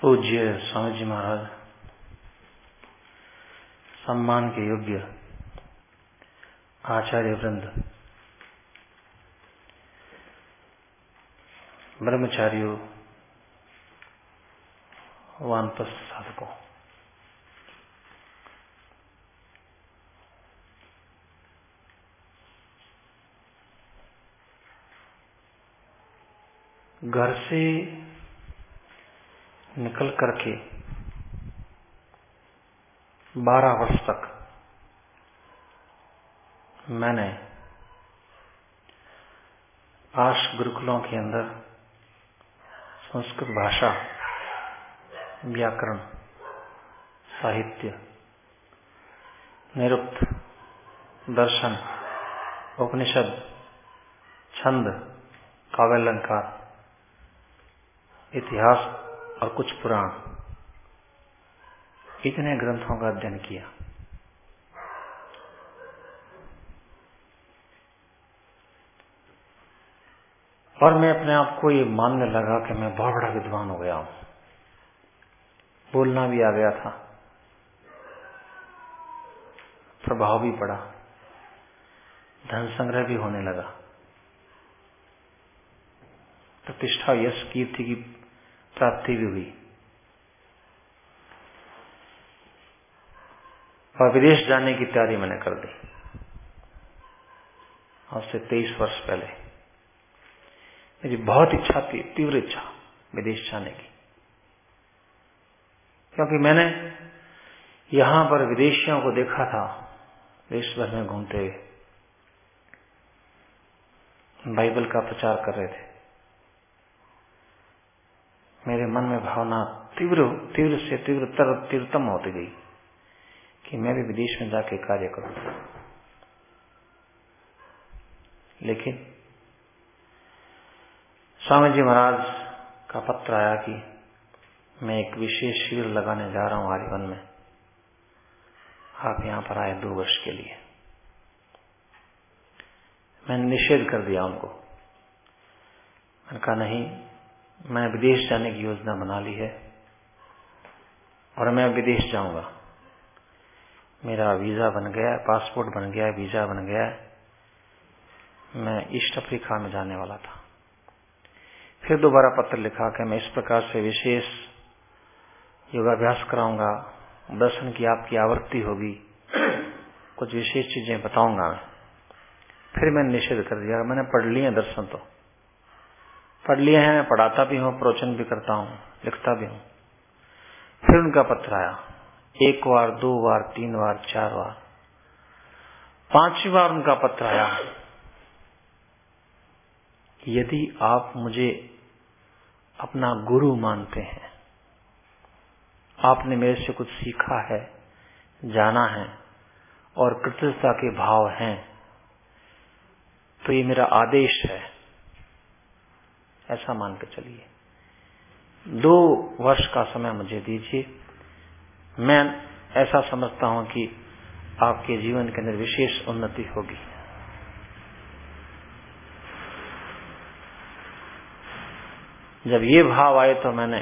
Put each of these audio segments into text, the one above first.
पूज्य स्वामी जी महाराज सम्मान के योग्य आचार्य वृंद ब्रह्मचारियों वानप्रस्थ साधकों। घर से निकल करके बारह वर्ष तक मैंने आश गुरुकुलों के अंदर संस्कृत भाषा व्याकरण साहित्य निरुक्त दर्शन, उपनिषद, छंद काव्यालंकार इतिहास और कुछ पुराण। इतने ग्रंथों का अध्ययन किया। और मैं अपने आप को ये मानने लगा कि मैं बहुत बड़ा विद्वान हो गया हूँ। बोलना भी आ गया था। प्रभाव भी पड़ा। धन संग्रह भी होने लगा। प्रतिष्ठा यश कीर्ति की प्राप्ति भी हुई। और विदेश जाने की तैयारी मैंने कर दी आज से तेईस वर्ष पहले। मेरी बहुत इच्छा थी, तीव्र इच्छा विदेश जाने की। क्योंकि मैंने यहाँ पर विदेशियों को देखा था, देश भर में घूमते हुए। बाइबल का प्रचार कर रहे थे। मेरे मन में भावना तीव्र तीव्र से तीव्रतर तीव्रतम होती गई कि मैं भी विदेश में जाके कार्य करूँ। लेकिन स्वामी जी महाराज का पत्र आया कि मैं एक विशेष शिविर लगाने जा रहा हूँ आर्यवन में। आप यहाँ पर आए दो वर्ष के लिए। मैंने निषेध कर दिया उनको। मैंने कहा, नहीं मैं विदेश जाने की योजना बना ली है और मैं विदेश जाऊँगा। मेरा वीज़ा बन गया, पासपोर्ट बन गया, वीज़ा बन गया। मैं ईस्ट अफ्रीका में जाने वाला था। फिर दोबारा पत्र लिखा कि मैं इस प्रकार से विशेष योगाभ्यास कराऊँगा, दर्शन की आपकी आवृत्ति होगी, कुछ विशेष चीज़ें बताऊँगा। मैं फिर मैंने निषेध कर दिया, मैंने पढ़ लिए दर्शन तो। पढ़ लिए हैं, पढ़ाता भी हूँ, प्रवचन भी करता हूँ, लिखता भी हूँ। फिर उनका पत्र आया। एक बार, दो बार, तीन बार, चार बार। पांचवी बार उनका पत्र आया यदि आप मुझे अपना गुरु मानते हैं, आपने मेरे से कुछ सीखा है, जाना है, और कृतज्ञता के भाव हैं तो ये मेरा आदेश है ऐसा मान के चलिए। दो वर्ष का समय मुझे दीजिए। मैं ऐसा समझता हूँ कि आपके जीवन के अंदर विशेष उन्नति होगी। जब ये भाव आए तो मैंने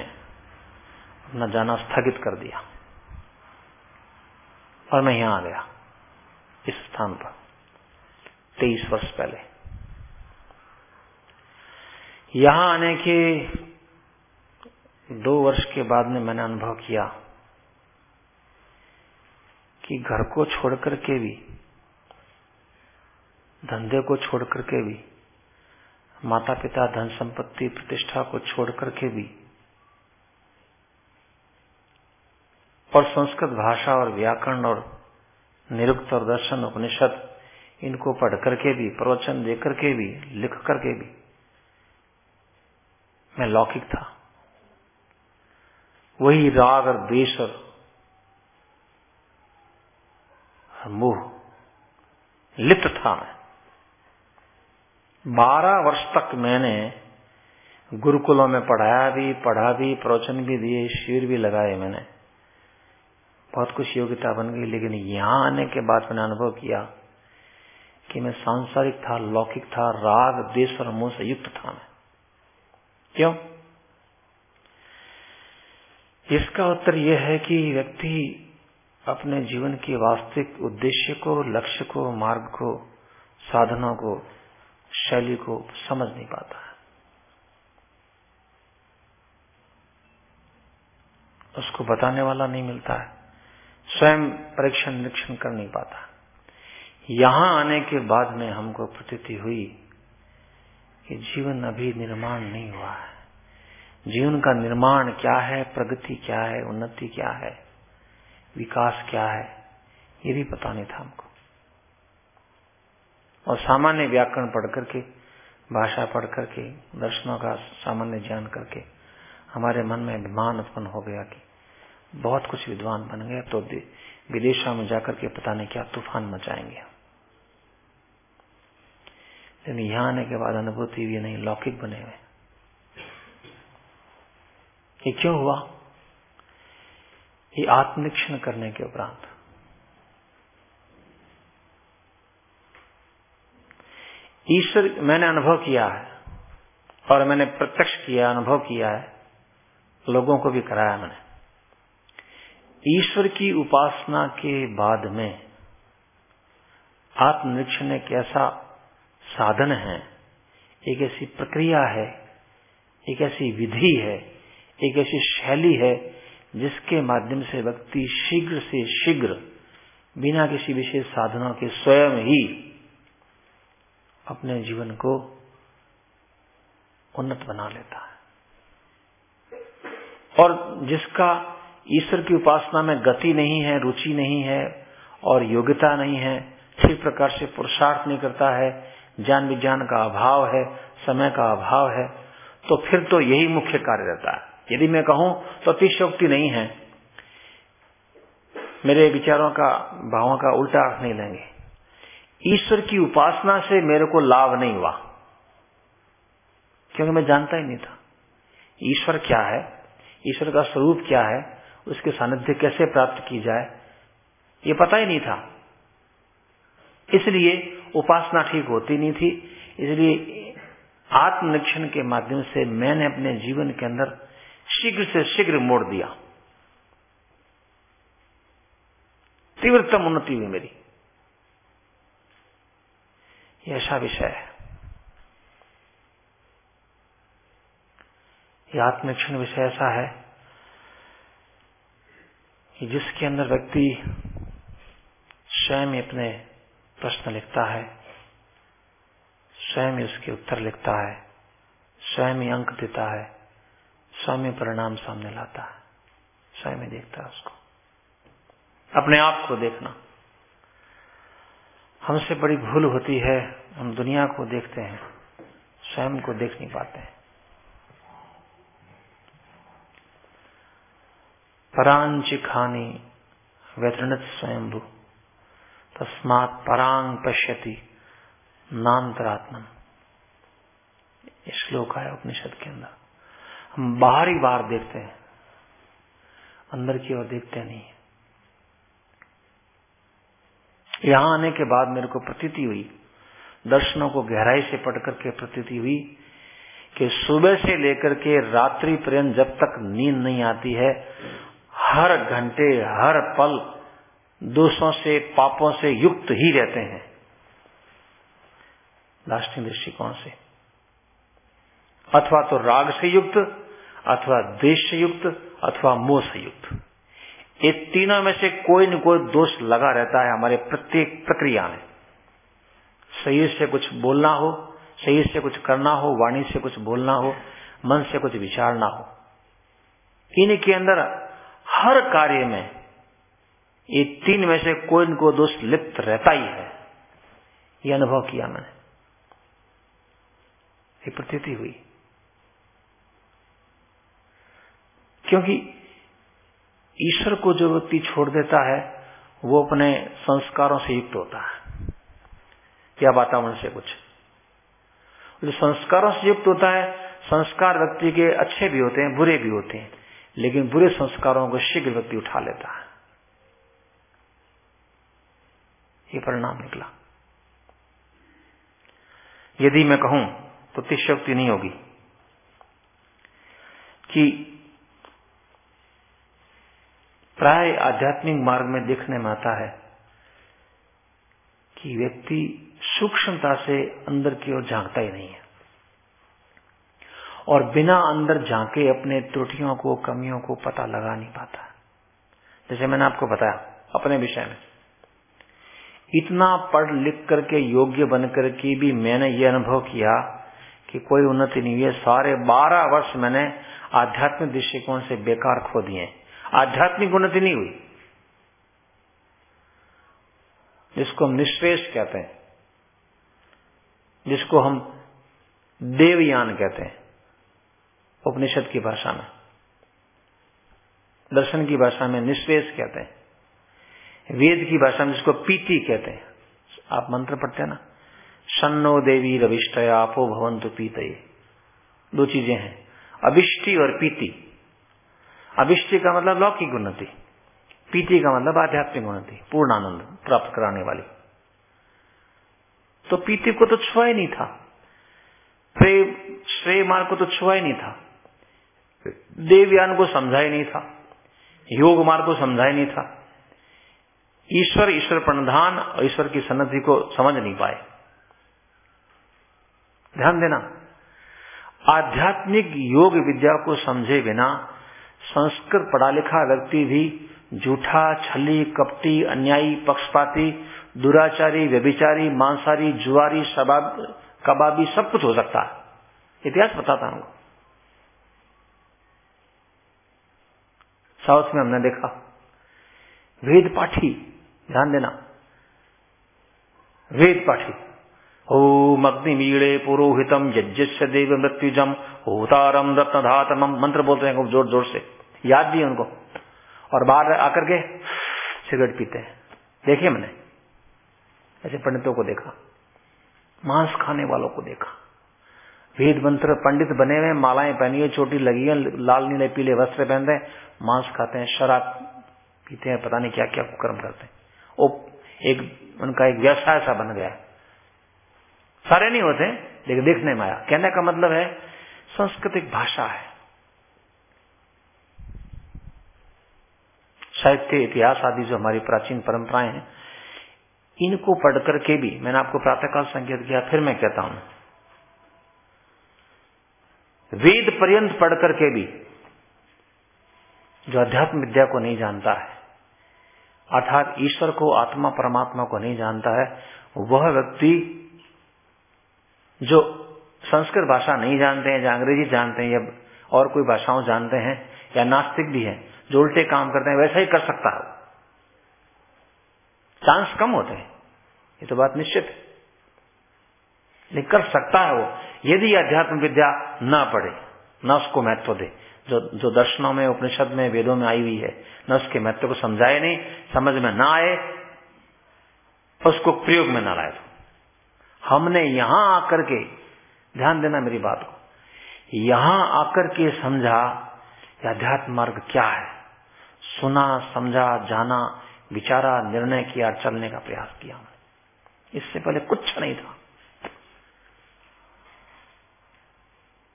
अपना जाना स्थगित कर दिया और मैं यहाँ आ गया, इस स्थान पर, तेईस वर्ष पहले। यहाँ आने के दो वर्ष के बाद में मैंने अनुभव किया कि घर को छोड़ करके भी, धंधे को छोड़ करके भी माता पिता धन संपत्ति प्रतिष्ठा को छोड़ करके भी, और संस्कृत भाषा और व्याकरण और निरुक्त और दर्शन उपनिषद, इनको पढ़ करके भी, प्रवचन दे करके भी लिख करके भी मैं लौकिक था। वही राग और द्वेष और मोह लिप्त था मैं। बारह वर्ष तक मैंने गुरुकुलों में पढ़ाया भी, पढ़ा भी, प्रवचन भी दिए, शिविर भी लगाए मैंने। बहुत कुछ योग्यता बन गई, लेकिन यहाँ आने के बाद मैंने अनुभव किया कि मैं सांसारिक था, लौकिक था, राग देश और मोह से युक्त था मैं। क्यों? इसका उत्तर यह है कि व्यक्ति अपने जीवन के वास्तविक उद्देश्य को, लक्ष्य को, मार्ग को, साधनों को, शैली को समझ नहीं पाता है। उसको बताने वाला नहीं मिलता है। स्वयं परीक्षण निरीक्षण कर नहीं पाता। यहाँ आने के बाद में हमको प्रतीति हुई कि जीवन अभी निर्माण नहीं हुआ है। जीवन का निर्माण क्या है, प्रगति क्या है, उन्नति क्या है, विकास क्या है, ये भी पता नहीं था हमको। और सामान्य व्याकरण पढ़ करके भाषा पढ़ करके दर्शनों का सामान्य ज्ञान करके, हमारे मन में अभिमान उत्पन्न हो गया कि बहुत कुछ विद्वान बन गए तो विदेशों में जाकर के पता नहीं क्या तूफ़ान मचाएँगे लेकिन यहाँ आने के बाद अनुभूति भी नहीं, लौकिक बने हुए। ये क्यों हुआ? ये आत्मनिक्षण करने के उपरांत। ईश्वर, मैंने अनुभव किया है, और मैंने प्रत्यक्ष किया अनुभव किया है, लोगों को भी कराया मैंने। ईश्वर की उपासना के बाद में आत्मनिरीक्षण एक ऐसा साधन है, एक ऐसी प्रक्रिया है, एक ऐसी विधि है, एक ऐसी शैली है, जिसके माध्यम से व्यक्ति शीघ्र से शीघ्र बिना किसी विशेष साधना के स्वयं ही अपने जीवन को उन्नत बना लेता है। और जिसका ईश्वर की उपासना में गति नहीं है, रुचि नहीं है और योग्यता नहीं है, ठीक प्रकार से पुरुषार्थ नहीं करता है ज्ञान विज्ञान का अभाव है, समय का अभाव है तो फिर तो यही मुख्य कार्य रहता है। यदि मैं कहूँ तो अतिशोक्ति नहीं है। मेरे विचारों का, भावों का उल्टा अर्थ नहीं लेंगे। ईश्वर की उपासना से मेरे को लाभ नहीं हुआ, क्योंकि मैं जानता ही नहीं था। ईश्वर क्या है? ईश्वर का स्वरूप क्या है? उसके सानिध्य कैसे प्राप्त की जाए? ये पता ही नहीं था। इसलिए उपासना ठीक होती नहीं थी, इसलिए आत्मनिरीक्षण के माध्यम से मैंने अपने जीवन के अंदर शीघ्र से शीघ्र मोड़ दिया। तीव्रतम उन्नति हुई मेरी। यह ऐसा विषय है। यह आत्मनिरीक्षण विषय ऐसा है कि जिसके अंदर व्यक्ति स्वयं अपने प्रश्न लिखता है। स्वयं उसके उत्तर लिखता है। स्वयं ही अंक देता है। स्वयं परिणाम सामने लाता है। स्वयं ही देखता है उसको। अपने आप को देखना। हमसे बड़ी भूल होती है। हम दुनिया को देखते हैं। स्वयं को देख नहीं पाते हैं। परांच खानी व्यतृणत स्वयंभू। तस्मात परांग पश्यति नान्तरात्मन। श्लोक है उपनिषद के अंदर। हम बाहरी बार देखते हैं। अंदर की ओर देखते नहीं। यहाँ आने के बाद मेरे को प्रतीति हुई। दर्शनों को गहराई से पढ़ करके प्रतीति हुई कि सुबह से लेकर के रात्रि पर्यंत जब तक नींद नहीं आती है, हर घंटे, हर पल दोषों से, पापों से युक्त ही रहते हैं। दार्शनिक दृष्टिकोण से। अथवा तो राग से युक्त, अथवा देश से युक्त, अथवा मोह से युक्त। ये तीनों में से कोई न कोई दोष लगा रहता है हमारे प्रत्येक प्रक्रिया में। शरीर से कुछ बोलना हो, शरीर से कुछ करना हो, वाणी से कुछ बोलना हो, मन से कुछ विचारना हो। इनके अंदर हर कार्य में ये तीन में से कोई न कोई दोष लिप्त रहता ही है। ये अनुभव किया मैंने। ये प्रतीति हुई। क्योंकि ईश्वर को जो व्यक्ति छोड़ देता है, वो अपने संस्कारों से युक्त होता है। या वातावरण से कुछ। जो संस्कारों से युक्त होता है, संस्कार व्यक्ति के अच्छे भी होते हैं, बुरे भी होते हैं। लेकिन बुरे संस्कारों को शीघ्र व्यक्ति उठा लेता है। ये परिणाम निकला। यदि मैं कहूँ तो तिशक्ति नहीं होगी कि प्राय आध्यात्मिक मार्ग में देखने में आता है कि व्यक्ति सूक्ष्मता से अंदर की ओर झांकता ही नहीं है और बिना अंदर झांके अपने त्रुटियों को, कमियों को पता लगा नहीं पाता। जैसे मैंने आपको बताया, अपने विषय में। इतना पढ़ लिख करके योग्य बन करके भी मैंने ये अनुभव किया कि कोई उन्नति नहीं हुई। सारे बारह वर्ष मैंने आध्यात्मिक दृष्टिकोण से बेकार खो दिए। आध्यात्मिक उन्नति नहीं हुई। जिसको हम निश्रेष कहते हैं, जिसको हम देवयान कहते हैं, उपनिषद की भाषा में, दर्शन की भाषा में निश्रेष कहते हैं। वेद की भाषा में जिसको पीति कहते हैं। आप मंत्र पढ़ते हैं ना? सन्नो देवी रविष्टया, आपो भवंतु पीत दो चीज़ें हैं। अभिष्टि और पीति। अभिष्टि का मतलब लौकिक उन्नति। पीति का मतलब आध्यात्मिक उन्नति पूर्ण आनंद प्राप्त कराने वाली। तो पीति को तो छुआ ही नहीं था। प्रेम, श्रेय मार्ग को तो छुआ ही नहीं था। देवयान को समझा ही नहीं था। योग मार्ग को समझा ही नहीं था। ईश्वर ईश्वर प्रणधान और ईश्वर की सन्नति को समझ नहीं पाए। ध्यान देना, आध्यात्मिक योग विद्या को समझे बिना संस्कृत पढ़ा लिखा व्यक्ति भी झूठा छली, कपटी, अन्यायी, पक्षपाती, दुराचारी, व्यभिचारी मांसारी जुआरी, शबाब, कबाबी सब कुछ हो सकता है। इतिहास बताता हूँ। साउथ में हमने देखा, वेद पाठी ध्यान देना। वेद पाठी। ओम अग्नि अग्निमीड़े पुरोहितम यज्ञ देव मृत्युजम। होतारम रत्नधातम मंत्र बोलते हैं ज़ोर ज़ोर से। याद भी उनको। और बाहर आकर के सिगरेट पीते हैं। देखिए मैंने। ऐसे पंडितों को देखा। मांस खाने वालों को देखा। वेद मंत्र पंडित बने हुए मालाएँ पहनी हुई, चोटी लगी है लाल नीले पीले वस्त्र पहनते हैं। मांस खाते हैं, शराब पीते हैं, पता नहीं क्या क्या कर्म करते हैं। वो एक, उनका एक व्यवसाय सा बन गया। सारे नहीं होते, लेकिन देखने में आया। कहने का मतलब है, सांस्कृतिक भाषा है। साहित्य इतिहास आदि जो हमारी प्राचीन परंपराएँ हैं, इनको पढ़ करके भी, मैंने आपको प्रातःकाल संकेत किया फिर मैं कहता हूँ। वेद पर्यंत पढ़ करके भी, जो अध्यात्म विद्या को नहीं जानता है अर्थात ईश्वर को आत्मा परमात्मा को नहीं जानता है, वह व्यक्ति जो संस्कृत भाषा नहीं जानते हैं या अंग्रेज़ी जानते हैं या और कोई भाषाओं जानते हैं या नास्तिक भी है, जो उल्टे काम करते हैं, वैसा ही कर सकता है चांस कम होते हैं। ये तो बात निश्चित है। लेकिन कर सकता है वो, यदि अध्यात्म विद्या न पढ़े, न उसको महत्व दे। जो जो दर्शनों में, उपनिषद में, वेदों में आई हुई है, न उसके महत्व को समझाए नहीं, समझ में ना आए, उसको प्रयोग में ना लाए तो। हमने यहाँ आकर के, ध्यान देना मेरी बात को, यहाँ आकर के समझा अध्यात्म मार्ग क्या है। सुना, समझा, जाना, विचारा, निर्णय किया, चलने का प्रयास किया हमने। इससे पहले कुछ नहीं था।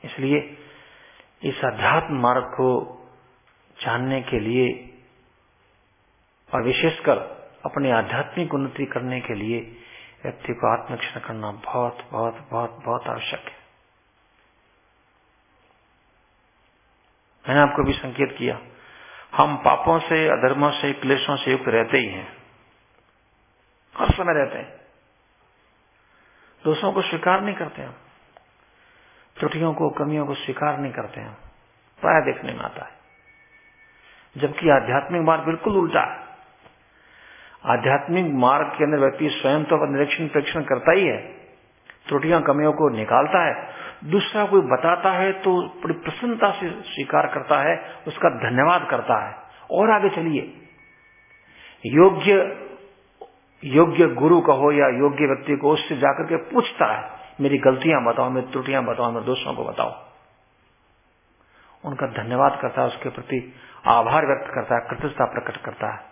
इसलिए इस अध्यात्म मार्ग को जानने के लिए और विशेषकर अपनी आध्यात्मिक उन्नति करने के लिए व्यक्ति को आत्मरक्षण करना बहुत बहुत बहुत बहुत आवश्यक है। मैंने आपको भी संकेत किया, हम पापों से, अधर्मों से, क्लेशों से युक्त रहते ही हैं। हर समय रहते हैं। दोषों को स्वीकार नहीं करते हम। त्रुटियों को, कमियों को स्वीकार नहीं करते हैं। प्राय देखने में आता है। जबकि आध्यात्मिक मार्ग बिल्कुल उल्टा है। आध्यात्मिक मार्ग के अंदर व्यक्ति स्वयं तो निरीक्षण, परीक्षण करता ही है। त्रुटियाँ, कमियों को निकालता है। दूसरा कोई बताता है तो बड़ी प्रसन्नता से स्वीकार करता है, उसका धन्यवाद करता है। और आगे चलिए। योग्य योग्य गुरु कहो या योग्य व्यक्ति को उससे जाकर के पूछता है मेरी गलतियाँ बताओ, मेरी त्रुटियाँ बताओ, मेरे दोषों को बताओ। उनका धन्यवाद करता है, उसके प्रति आभार व्यक्त करता है, कृतज्ञता प्रकट करता है।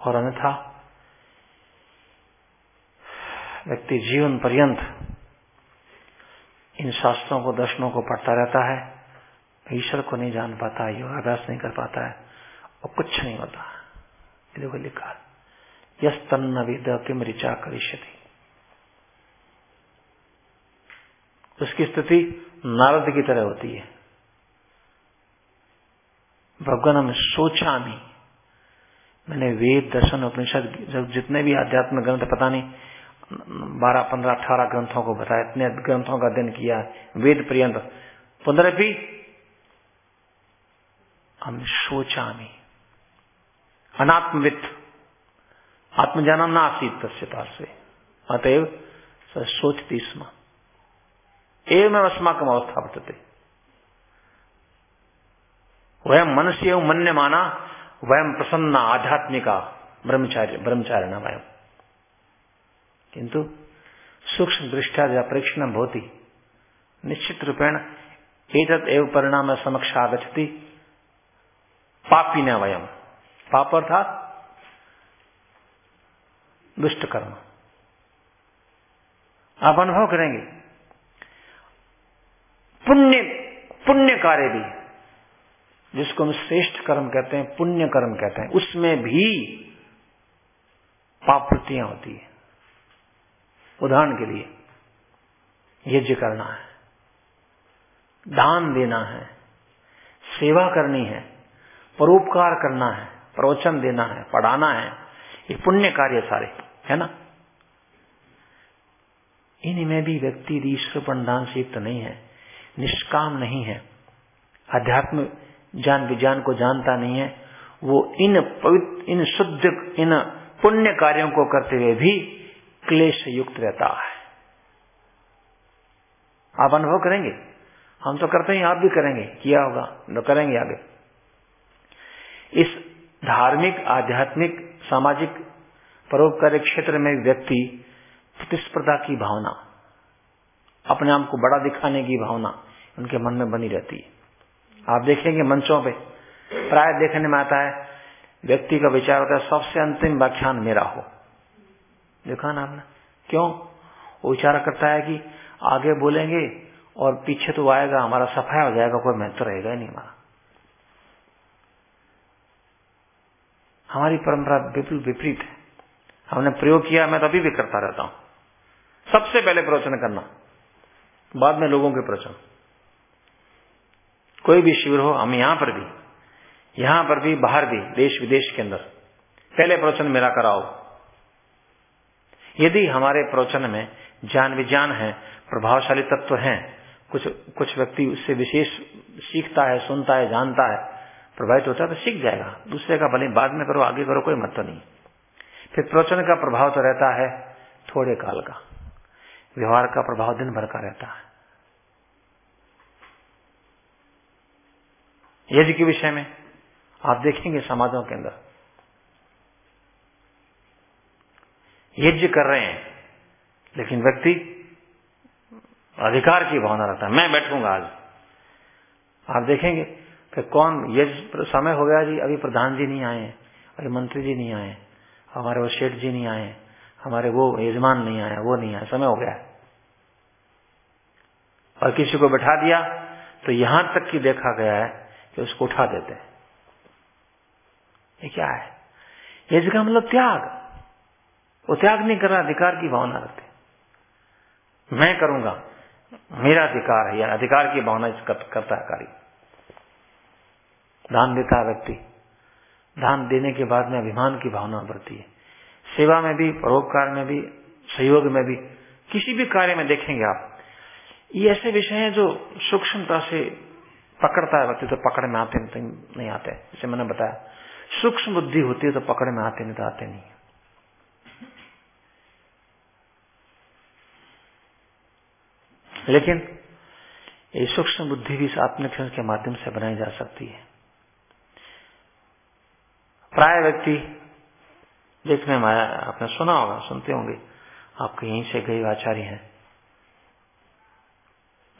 और अन्यथा, व्यक्ति जीवन पर्यंत इन शास्त्रों को, दर्शनों को पढ़ता रहता है, ईश्वर को नहीं जान पाता, योगाभ्यास नहीं कर पाता है, और कुछ नहीं होता। देखो लिखा तन्न विद किम ऋचा करिष्यति। उसकी स्थिति नारद की तरह होती है। भगवान हम सोचा नहीं। मैंने वेद, दर्शन, उपनिषद, जब जितने भी आध्यात्म ग्रंथ, पता नहीं, बारह, पंद्रह, अठारह ग्रंथों को बताया, इतने ग्रंथों का अध्ययन किया, वेद पर्यंत। पुनरपि हम सोचा नहीं। अनात्मवित्त आत्मजाना न आसीत तस्य पार्श्वे। अतएव सोचती स्म। एवं अस्माकम अवस्था वर्तते। वयम मनस्य एवं मन्य माना वयम प्रसन्न, आध्यात्मिका, ब्रह्मचार्य, ब्रह्मचारिण वयम किंतु सूक्ष्म दृष्टा या परीक्षण भवती निश्चित रूपेण एतत् एव परिणाम समक्ष आगछति पापी न वयम पाप अर्थात दुष्ट कर्म। आप अनुभव करेंगे। पुण्य पुण्य कार्य भी, जिसको हम श्रेष्ठ कर्म कहते हैं, पुण्य कर्म कहते हैं, उसमें भी पाप वृत्तियाँ होती है। उदाहरण के लिए, यज्ञ करना है, दान देना है, सेवा करनी है, परोपकार करना है, प्रवचन देना है, पढ़ाना है ये पुण्य कार्य सारे, है ना? इनमें भी व्यक्ति ईश्वर दान से युक्त नहीं है, निष्काम नहीं है, अध्यात्म ज्ञान विज्ञान को जानता नहीं है, वो इन पवित्र, इन शुद्ध, इन पुण्य कार्यों को करते हुए भी क्लेश युक्त रहता है। आप अनुभव करेंगे? हम तो करते हैं, आप भी करेंगे, किया होगा तो करेंगे आगे। इस धार्मिक, आध्यात्मिक सामाजिक परोपकारी क्षेत्र में व्यक्ति प्रतिस्पर्धा की भावना, अपने आप को बड़ा दिखाने की भावना उनके मन में बनी रहती है। आप देखेंगे मंचों पे, प्राय देखने में आता है, व्यक्ति का विचार होता है, सबसे अंतिम व्याख्यान मेरा हो। देखा ना आपने? क्यों? वो विचार करता है कि आगे बोलेंगे और पीछे तो आएगा, हमारा सफाया हो जाएगा, कोई महत्व रहेगा ही नहीं हमारा। हमारी परंपरा बिल्कुल विपरीत है। हमने प्रयोग किया, मैं तो अभी भी करता रहता हूँ। सबसे पहले प्रवचन करना, बाद में लोगों के प्रवचन। कोई भी शिविर हो, हम यहाँ पर भी, यहाँ पर भी, बाहर भी, देश विदेश के अंदर, पहले प्रवचन मेरा कराओ। यदि हमारे प्रवचन में ज्ञान विज्ञान है, प्रभावशाली तत्व हैं, कुछ कुछ व्यक्ति उससे विशेष सीखता है, सुनता है, जानता है प्रभावित होता है तो सीख जाएगा। दूसरे का भले बाद में करो, आगे करो, कोई मतलब नहीं। फिर प्रवचन का प्रभाव तो रहता है थोड़े काल का। व्यवहार का प्रभाव दिन भर का रहता है। यज्ञ के विषय में आप देखेंगे समाजों के अंदर। यज्ञ कर रहे हैं, लेकिन व्यक्ति अधिकार की भावना रखता है। मैं बैठूँगा आज। आप देखेंगे कि कौन यज्ञ समय हो गया जी, अभी प्रधान जी नहीं आए, अभी मंत्री जी नहीं आए, हमारे वो शेठ जी नहीं आए, हमारे वो यजमान नहीं आए वो नहीं आए समय हो गया। और किसी को बैठा दिया तो यहाँ तक कि देखा गया है कि उसको उठा देते हैं। ये क्या है? यज्ञ का मतलब त्याग। वो त्याग नहीं कर रहा, अधिकार की भावना रखते। मैं करूँगा, मेरा अधिकार है, या अधिकार की भावना करता है कार्य। दान देता है व्यक्ति। दान देने के बाद में अभिमान की भावना बढ़ती है। सेवा में भी, परोपकार में भी, सहयोग में भी, किसी भी कार्य में देखेंगे आप। ये ऐसे विषय हैं जो सूक्ष्मता से पकड़ता है व्यक्ति तो पकड़ में आते नहीं आते। जैसे मैंने बताया, सूक्ष्म बुद्धि होती है तो पकड़ में आते नहीं तो आते नहीं। लेकिन ये सूक्ष्म बुद्धि भी इस आत्मिक के माध्यम से बनाई जा सकती है। प्राय व्यक्ति देखने में आया, आपने सुना होगा, सुनते होंगे। आपके यहीं से गए आचार्य हैं।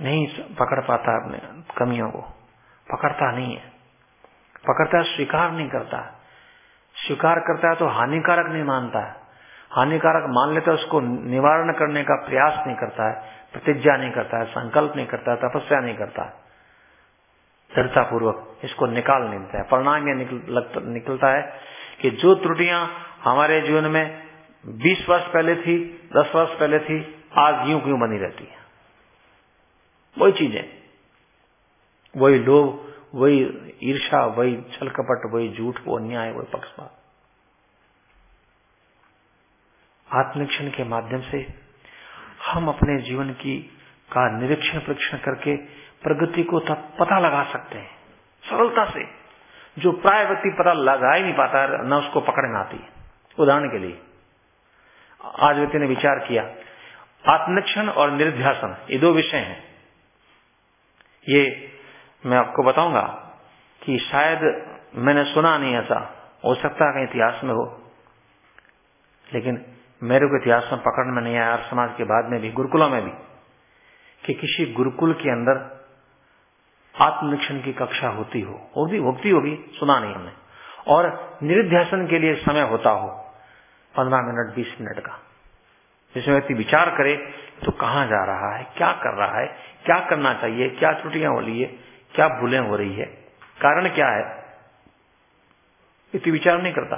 नहीं पकड़ पाता अपने कमियों को। पकड़ता नहीं है। पकड़ता है, स्वीकार नहीं करता। स्वीकार करता है तो हानिकारक नहीं मानता है। हानिकारक मान लेता है, उसको निवारण करने का प्रयास नहीं करता है, प्रतिज्ञा नहीं करता है, संकल्प नहीं करता है, तपस्या नहीं करता है। दृढ़ता पूर्वक इसको निकाल लेता है। परिणाम यह निकल, निकलता है कि जो त्रुटियाँ हमारे जीवन में 20 वर्ष पहले थी 10 वर्ष पहले थी आज यूँ क्यों बनी रहती है? वही चीज़ें। वही लोभ वही ईर्षा वही छल कपट वही झूठ वो अन्याय वही पक्षपात। आत्मनिरीक्षण के माध्यम से हम अपने जीवन की का निरीक्षण परीक्षण करके प्रगति को पता लगा सकते हैं। सरलता से। जो प्राय व्यक्ति पता लगा ही नहीं पाता, न उसको पकड़ में आती। उदाहरण के लिए। आज व्यक्ति ने विचार किया, आत्मनिरीक्षण और निर्ध्यासन ये दो विषय हैं। ये मैं आपको बताऊँगा कि शायद मैंने सुना नहीं ऐसा। हो सकता है इतिहास में हो। लेकिन मेरे को इतिहास में पकड़ में नहीं आया समाज के बाद में भी, गुरुकुलों में भी, कि किसी गुरुकुल के अंदर आत्मनिरीक्षण की कक्षा होती हो होती होती होगी, सुना नहीं हमने। और निरिध्यासन के लिए समय होता हो, पंद्रह मिनट, बीस मिनट का। जिसमें व्यक्ति विचार करे तो कहाँ जा रहा है, क्या कर रहा है, क्या करना चाहिए, क्या त्रुटियाँ हो रही है, क्या भूलें हो रही है, कारण क्या है? इतनी विचार नहीं करता।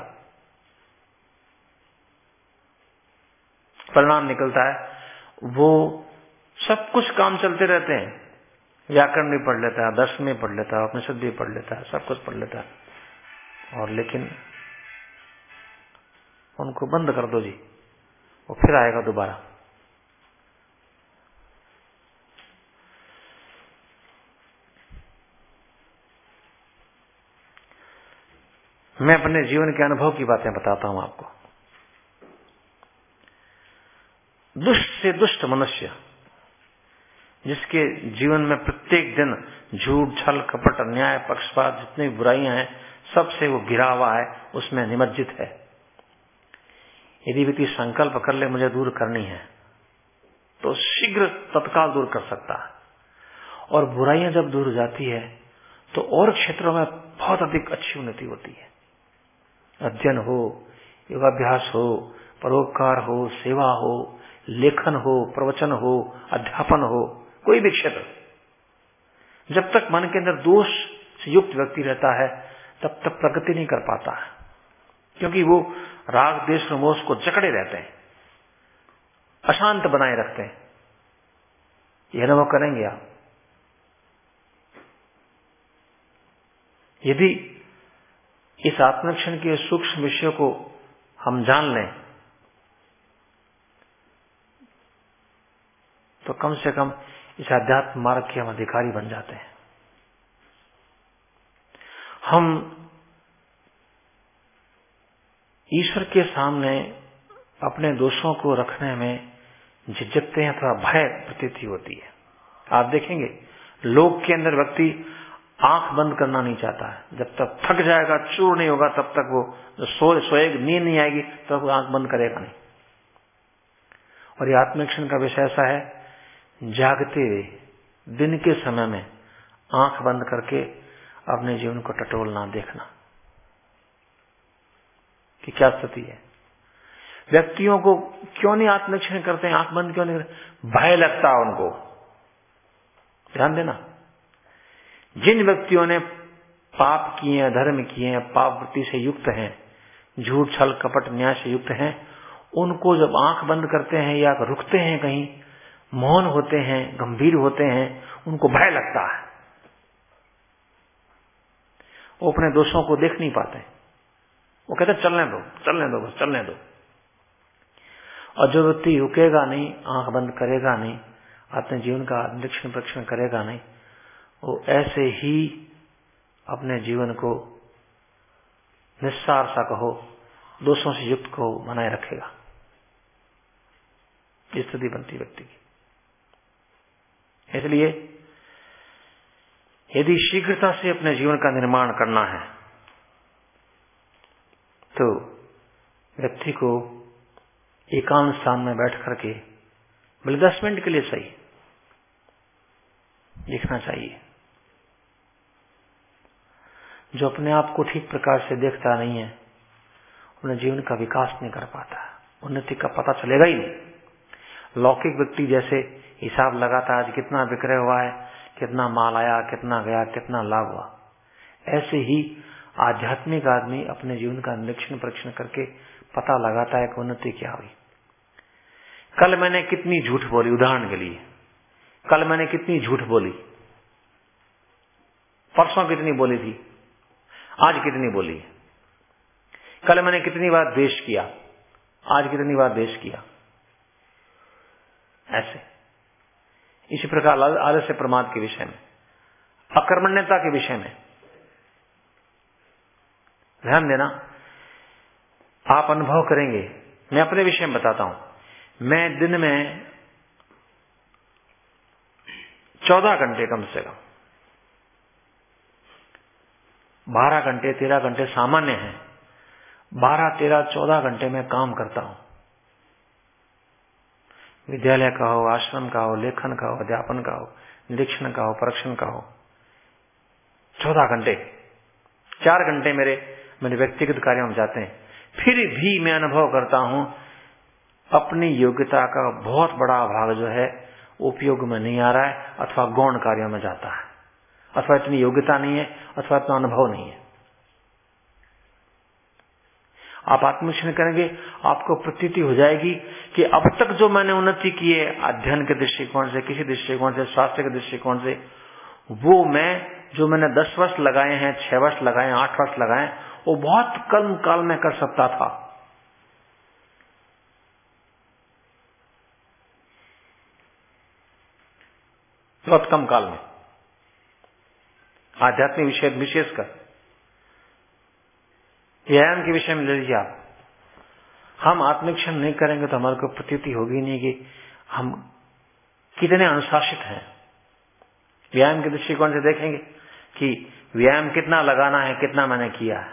परिणाम निकलता है, वो सब कुछ काम चलते रहते हैं। व्याकरण भी पढ़ लेता है दर्शन भी पढ़ लेता है अपनिषद भी पढ़ लेता है, सब कुछ पढ़ लेता है। और लेकिन उनको बंद कर दो जी, वो फिर आएगा दोबारा। मैं अपने जीवन के अनुभव की बातें बताता हूँ आपको। दुष्ट से दुष्ट मनुष्य जिसके जीवन में प्रत्येक दिन झूठ, छल, कपट, अन्याय, पक्षपात, जितनी बुराइयाँ हैं, सबसे वो गिरा हुआ है, उसमें निमज्जित है। यदि व्यक्ति संकल्प कर ले, मुझे दूर करनी है तो शीघ्र तत्काल दूर कर सकता है। और बुराइयाँ जब दूर जाती है तो और क्षेत्रों में बहुत अधिक अच्छी उन्नति होती है। अध्ययन हो, योगाभ्यास हो, परोपकार हो, सेवा हो, लेखन हो, प्रवचन हो, अध्यापन हो कोई भी क्षेत्र। जब तक मन के अंदर दोष से युक्त व्यक्ति रहता है, तब तक प्रगति नहीं कर पाता है। क्योंकि वो राग देश मोश को जकड़े रहते हैं। अशांत बनाए रखते हैं। यह अनुभव करेंगे आप। यदि इस आत्मरक्षण के सूक्ष्म विषय को हम जान लें तो कम से कम इस अध्यात्म मार्ग के हम अधिकारी बन जाते हैं। हम ईश्वर के सामने अपने दोषों को रखने में झिझकते हैं अथवा भय प्रतीति होती है। आप देखेंगे लोग के अंदर व्यक्ति आँख बंद करना नहीं चाहता है। जब तक थक जाएगा, चूर नहीं होगा, तब तक वो सो, सोएगी, नींद नहीं आएगी, तब वो आँख बंद करेगा नहीं। और ये आत्मरक्षण का विषय ऐसा है जागते हुए दिन के समय में आँख बंद करके अपने जीवन को टटोलना देखना। कि क्या स्थिति है? व्यक्तियों को क्यों नहीं आत्मरक्षण करते हैं? आँख बंद क्यों नहीं करते? भय लगता है उनको। ध्यान देना। जिन व्यक्तियों ने पाप किए हैं, धर्म किए हैं पाप वृत्ति से युक्त हैं, झूठ, छल, कपट, न्याय से युक्त हैं, उनको जब आँख बंद करते हैं या रुकते हैं कहीं मौन होते हैं, गंभीर होते हैं, उनको भय लगता है। वो अपने दोषों को देख नहीं पाते। वो कहते चलने दो चलने दो, बस चलने दो। और जो व्यक्ति रुकेगा नहीं, आँख बंद करेगा नहीं, अपने जीवन का निरीक्षण परीक्षण करेगा नहीं। वो ऐसे ही अपने जीवन को निस्सार सा कहो, दोषों से युक्त को बनाए रखेगा। स्थिति बनती व्यक्ति की। इसलिए यदि शीघ्रता से अपने जीवन का निर्माण करना है तो व्यक्ति को एकांत स्थान में बैठ करके बोले दस मिनट के लिए सही लिखना चाहिए। जो अपने आप को ठीक प्रकार से देखता नहीं है अपने जीवन का विकास नहीं कर पाता, उन्नति का पता चलेगा ही नहीं। लौकिक व्यक्ति जैसे हिसाब लगाता आज कितना विक्रय हुआ है, कितना माल आया, कितना गया, कितना लाभ हुआ। ऐसे ही आध्यात्मिक आदमी अपने जीवन का निरीक्षण परीक्षण करके पता लगाता है कि उन्नति क्या हुई। कल मैंने कितनी झूठ बोली, उदाहरण के लिए। कल मैंने कितनी झूठ बोली। परसों कितनी बोली थी? आज कितनी बोली? कल मैंने कितनी बार द्वेष किया? आज कितनी बार द्वेष किया? ऐसे। इसी प्रकार आलस्य प्रमाद के विषय में, अकर्मण्यता के विषय में। ध्यान देना, आप अनुभव करेंगे। मैं अपने विषय में बताता हूँ। मैं दिन में चौदह घंटे कम से कम, बारह घंटे, तेरह घंटे सामान्य है। बारह, तेरह, चौदह घंटे में काम करता हूँ। विद्यालय का हो, आश्रम का हो, लेखन का हो, अध्यापन का हो, निरीक्षण का हो, परीक्षण का हो। चौदह घंटे, चार घंटे मेरे मेरे व्यक्तिगत कार्यों में जाते हैं। फिर भी मैं अनुभव करता हूँ, अपनी योग्यता का बहुत बड़ा भाग जो है, उपयोग में नहीं आ रहा है, अथवा गौण कार्यों में जाता है। अथवा इतनी योग्यता नहीं है, अथवा इतना अनुभव नहीं है। आप आत्मनिरीक्षण करेंगे, आपको प्रतीति हो जाएगी कि अब तक जो मैंने उन्नति की है, अध्ययन के दृष्टिकोण से, किसी दृष्टिकोण से, स्वास्थ्य के दृष्टिकोण से, वो मैं जो मैंने दस वर्ष लगाए हैं, छह वर्ष लगाए आठ वर्ष लगाए वो बहुत कम काल में कर सकता था। बहुत कम काल में। आध्यात्मिक विषय विशेषकर। व्यायाम के विषय में ले लीजिए आप। हम आत्मनिक्षण नहीं करेंगे तो हमारे को प्रतीति होगी नहीं कि हम कितने अनुशासित हैं। व्यायाम के दृष्टिकोण से देखेंगे कि व्यायाम कितना लगाना है, कितना मैंने किया है।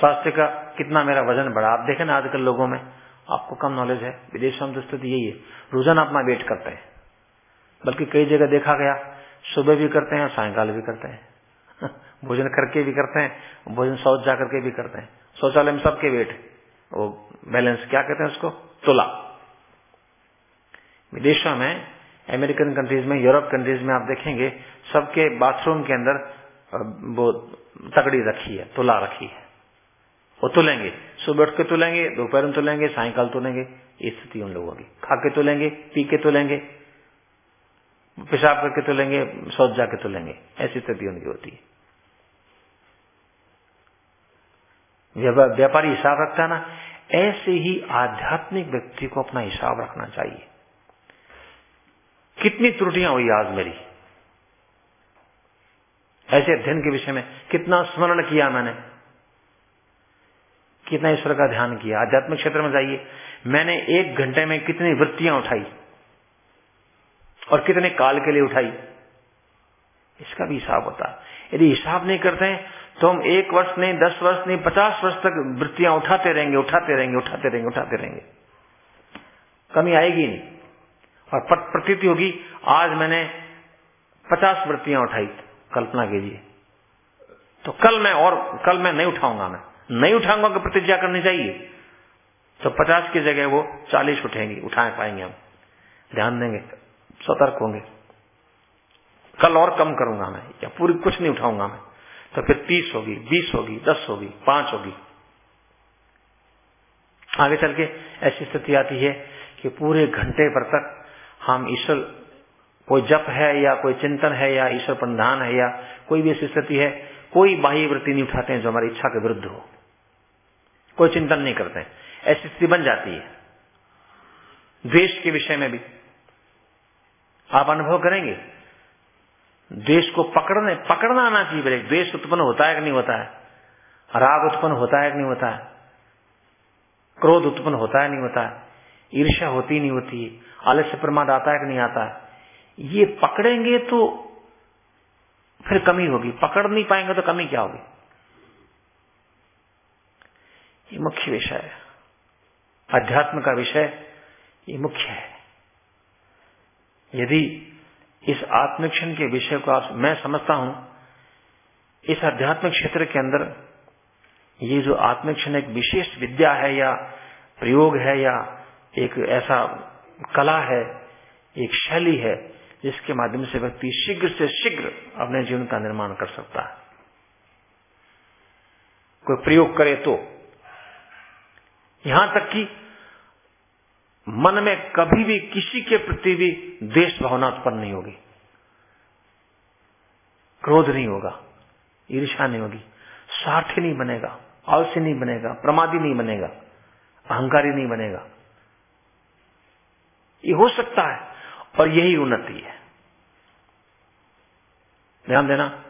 स्वास्थ्य का कितना मेरा वज़न बढ़ा। आप देखें ना आजकल लोगों में, आपको कम नॉलेज है, विदेशों में तो स्थिति यही है। रोज़ाना अपना वेट करते हैं। बल्कि कई जगह देखा गया, सुबह भी करते हैं और सायकाल भी करते हैं। भोजन करके भी करते हैं, भोजन शौच जा करके भी करते हैं। शौचालय में सबके वेट वो बैलेंस क्या कहते हैं उसको? तुला। विदेशों में अमेरिकन कंट्रीज़ में यूरोप कंट्रीज़ में आप देखेंगे, सबके बाथरूम के अंदर वो तकड़ी रखी है, तुला रखी है। वो तुलेंगे। सुबह उठ के तुलेंगे, दोपहर में तुलेंगे, सायकाल तुलेंगे स्थिति उन लोगों की। खा के तुलेंगे, पी के तुलेंगे, पेशाब करके तुलेंगे, शौच जाके तुलेंगे, ऐसी स्थिति उनकी होती है। व्यापारी हिसाब रखता ना, ऐसे ही आध्यात्मिक व्यक्ति को अपना हिसाब रखना चाहिए। कितनी त्रुटियाँ हुई आज मेरी। ऐसे अध्ययन के विषय में कितना स्मरण किया मैंने। कितना ईश्वर का ध्यान किया। आध्यात्मिक क्षेत्र में जाइए। मैंने एक घंटे में कितनी वृत्तियाँ उठाई और कितने काल के लिए उठाई। इसका भी हिसाब होता है। यदि हिसाब नहीं करते हैं तो हम एक वर्ष नहीं, दस वर्ष नहीं, पचास वर्ष तक वृत्तियाँ उठाते रहेंगे उठाते रहेंगे उठाते रहेंगे उठाते रहेंगे। कमी आएगी नहीं। और प्रतीति होगी, आज मैंने पचास वृत्तियाँ उठाई, कल्पना कीजिए। तो कल मैं और, कल मैं नहीं उठाऊँगा मैं। नहीं उठाऊँगा कि प्रतिज्ञा करनी चाहिए। तो पचास की जगह वो चालीस उठेंगी उठा पाएँगे हम। ध्यान देंगे, सतर्क होंगे। कल और कम करूँगा मैं, या पूरी कुछ नहीं उठाऊँगा मैं। तो फिर तीस होगी, बीस होगी, दस होगी, पाँच होगी। आगे चल के ऐसी स्थिति आती है कि पूरे घंटे भर तक हम ईश्वर, कोई जप है या कोई चिंतन है या ईश्वर प्रधान है या कोई भी ऐसी स्थिति है, कोई बाह्य वृत्ति नहीं उठाते हैं जो हमारी इच्छा के विरुद्ध हो। कोई चिंतन नहीं करते ऐसी स्थिति बन जाती है। द्वेष के विषय में भी। आप अनुभव करेंगे? द्वेष को पकड़ने, पकड़ना आना चाहिए पहले द्वेष उत्पन्न होता है कि नहीं होता है? राग उत्पन्न होता है कि नहीं होता है? क्रोध उत्पन्न होता है नहीं होता है? ईर्ष्या होती नहीं होती आलस्य प्रमाद आता है कि नहीं आता है? ये पकड़ेंगे तो फिर कमी होगी। पकड़ नहीं पाएँगे तो कमी क्या होगी? ये मुख्य विषय है। अध्यात्म का विषय ये मुख्य है। यदि इस आत्मक्षण के विषय को आप, मैं समझता हूँ, इस आध्यात्मिक क्षेत्र के अंदर ये जो आत्मक्षण एक विशेष विद्या है या प्रयोग है या एक ऐसा कला है, एक शैली है, जिसके माध्यम से व्यक्ति शीघ्र से शीघ्र अपने जीवन का निर्माण कर सकता है। कोई प्रयोग करे तो। यहाँ तक कि मन में कभी भी किसी के प्रति भी देश भावना उत्पन्न नहीं होगी। क्रोध नहीं होगा ईर्षा नहीं होगी। स्वार्थी नहीं बनेगा आलसी नहीं बनेगा, प्रमादी नहीं बनेगा, अहंकारी नहीं बनेगा। ये हो सकता है और यही उन्नति है। ध्यान देना,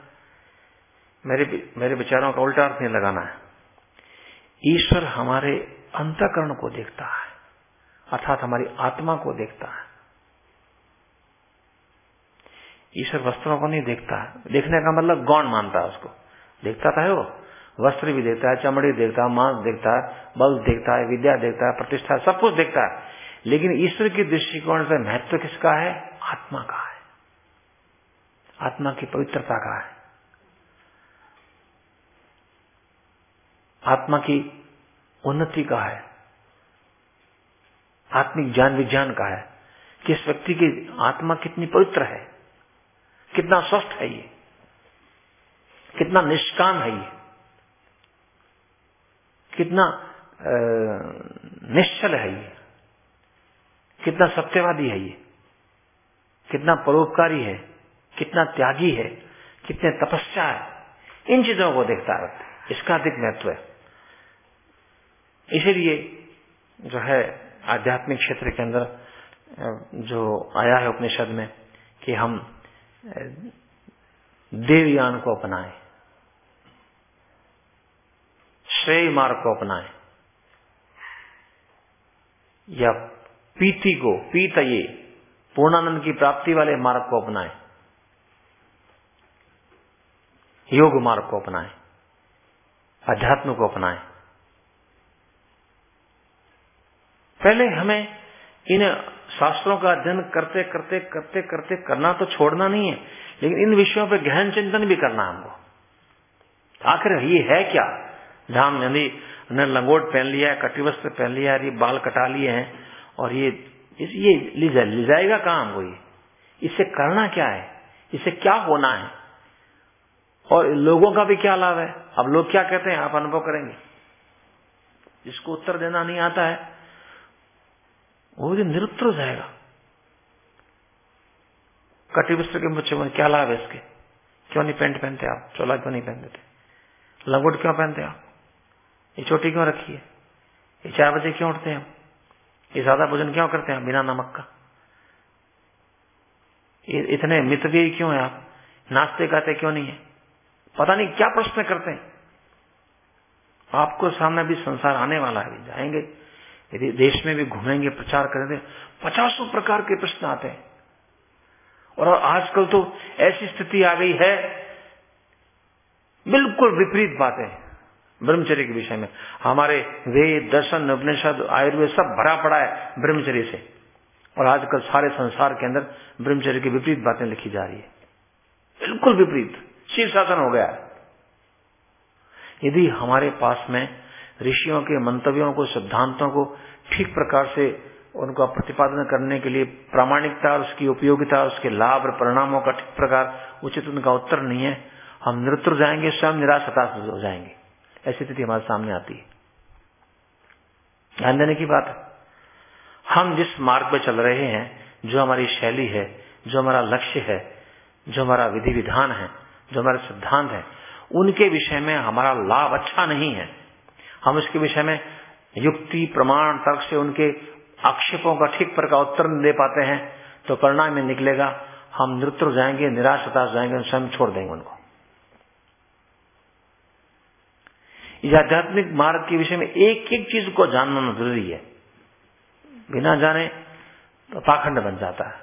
मेरे मेरे विचारों का उल्टा अर्थ नहीं लगाना है। ईश्वर हमारे अंतकरण को देखता है। अर्थात हमारी आत्मा को देखता है। ईश्वर वस्त्रों को नहीं देखता है। देखने का मतलब गौण मानता है उसको। देखता था वो। वस्त्र भी देखता है, चमड़ी देखता है, मांस देखता है बल देखता है, विद्या देखता है, प्रतिष्ठा, सब कुछ देखता है। लेकिन ईश्वर के दृष्टिकोण से महत्व किसका है? आत्मा का है। आत्मा की पवित्रता का है। आत्मा की उन्नति का है। आत्मिक ज्ञान विज्ञान का है कि इस व्यक्ति की आत्मा कितनी पवित्र है, कितना स्वस्थ है ये, कितना निष्काम है ये, कितना निश्चल है ये, कितना सत्यवादी है ये, कितना परोपकारी है, कितना त्यागी है, कितने तपस्या है, इन चीज़ों को देखता रहता है। इसका अधिक महत्व है। इसीलिए जो है आध्यात्मिक क्षेत्र के अंदर जो आया है उपनिषद में कि हम देवयान को अपनाएँ, श्रेय मार्ग को अपनाएँ, या पीति को पीत ये पूर्णानंद की प्राप्ति वाले मार्ग को अपनाएँ, योग मार्ग को अपनाएँ, अध्यात्म को अपनाएँ। पहले हमें इन शास्त्रों का अध्ययन करते करते करते करते करना तो छोड़ना नहीं है, लेकिन इन विषयों पर गहन चिंतन भी करना हमको। आखिर ये है क्या? धाम यदि ने लंगोट पहन लिया है, कटी वस्त्र पहन लिया है ये बाल कटा लिए हैं, और ये ये ले जाएगा कहाँ हमको ये। इससे करना क्या है? इससे क्या होना है? और लोगों का भी क्या लाभ है? अब लोग क्या कहते हैं? आप अनुभव करेंगे। जिसको उत्तर देना नहीं आता है वो भी निरुत्तर हो जाएगा। कटी वस्त्र के बच्चे में क्या लाभ है इसके? क्यों नहीं पैंट पहनते आप? चोला क्यों नहीं पहनते? थे लंगोट क्यों पहनते आप? ये चोटी क्यों रखी है? ये चार बजे क्यों उठते हैं ये ज़्यादा भोजन क्यों करते हैं बिना नमक का? ये इतने मितव्ययी क्यों है आप? नाश्ते गाते क्यों नहीं है? पता नहीं क्या प्रश्न करते हैं। आपको सामने भी संसार आने वाला है, जाएँगे। यदि देश में भी घूमेंगे, प्रचार करेंगे, पचासों प्रकार के प्रश्न आते हैं। और आजकल तो ऐसी स्थिति आ गई है, बिल्कुल विपरीत बातें ब्रह्मचर्य के विषय में। हमारे वेद, दर्शन, उपनिषद, आयुर्वेद सब भरा पड़ा है ब्रह्मचर्य से। और आजकल सारे संसार के अंदर ब्रह्मचर्य की विपरीत बातें लिखी जा रही है। बिल्कुल विपरीत। शीर्षासन हो गया। यदि हमारे पास में ऋषियों के मंतव्यों को, सिद्धांतों को ठीक प्रकार से उनका प्रतिपादन करने के लिए प्रामाणिकता, उसकी उपयोगिता, उसके लाभ और परिणामों का ठीक प्रकार उचित उनका उत्तर नहीं है। हम निरुत्तर जाएँगे, स्वयं निराश, हताश हो जाएँगे। ऐसी स्थिति हमारे सामने आती है। ध्यान देने की बात हम जिस मार्ग पर चल रहे हैं, जो हमारी शैली है, जो हमारा लक्ष्य है, जो हमारा विधि विधान है, जो हमारे सिद्धांत है, उनके विषय में हमारा लाभ अच्छा नहीं है। हम उसके विषय में युक्ति, प्रमाण, तर्क से उनके आक्षेपों का ठीक पर का उत्तर दे पाते हैं तो परिणाम में निकलेगा, हम नृत्य जाएँगे निराश हताश जाएँगे, स्वयं छोड़ देंगे उनको। इस आध्यात्मिक मार्ग के विषय में एक एक चीज़ को जानना ज़रूरी है। बिना जाने तो पाखंड बन जाता है।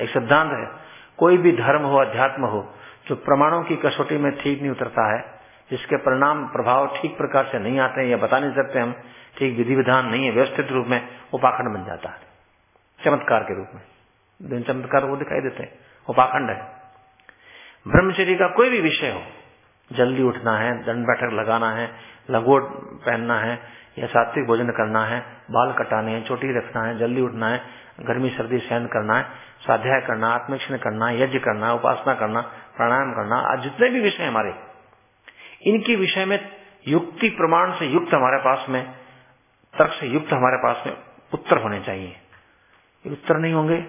एक सिद्धांत है, कोई भी धर्म हो, अध्यात्म हो, जो प्रमाणों की कसौटी में ठीक नहीं उतरता है जिसके परिणाम प्रभाव ठीक प्रकार से नहीं आते हैं या बता नहीं सकते हम, ठीक विधि विधान नहीं है, व्यवस्थित रूप में वो पाखंड बन जाता है, चमत्कार के रूप में। दिन चमत्कार वो दिखाई देते हैं वो पाखंड है। ब्रह्मचर्य का कोई भी विषय हो, जल्दी उठना है, दंड बैठक लगाना है लंगोट पहनना है, या सात्विक भोजन करना है, बाल कटाने हैं, चोटी रखना है, जल्दी उठना है, गर्मी, सर्दी, सहन करना है, स्वाध्याय करना, आत्मक्षण करना, यज्ञ करना, उपासना करना, प्राणायाम करना, आज जितने भी विषय हमारे इनके विषय में युक्ति प्रमाण से युक्त हमारे पास में, तर्क से युक्त हमारे पास में उत्तर होने चाहिए। उत्तर नहीं होंगे।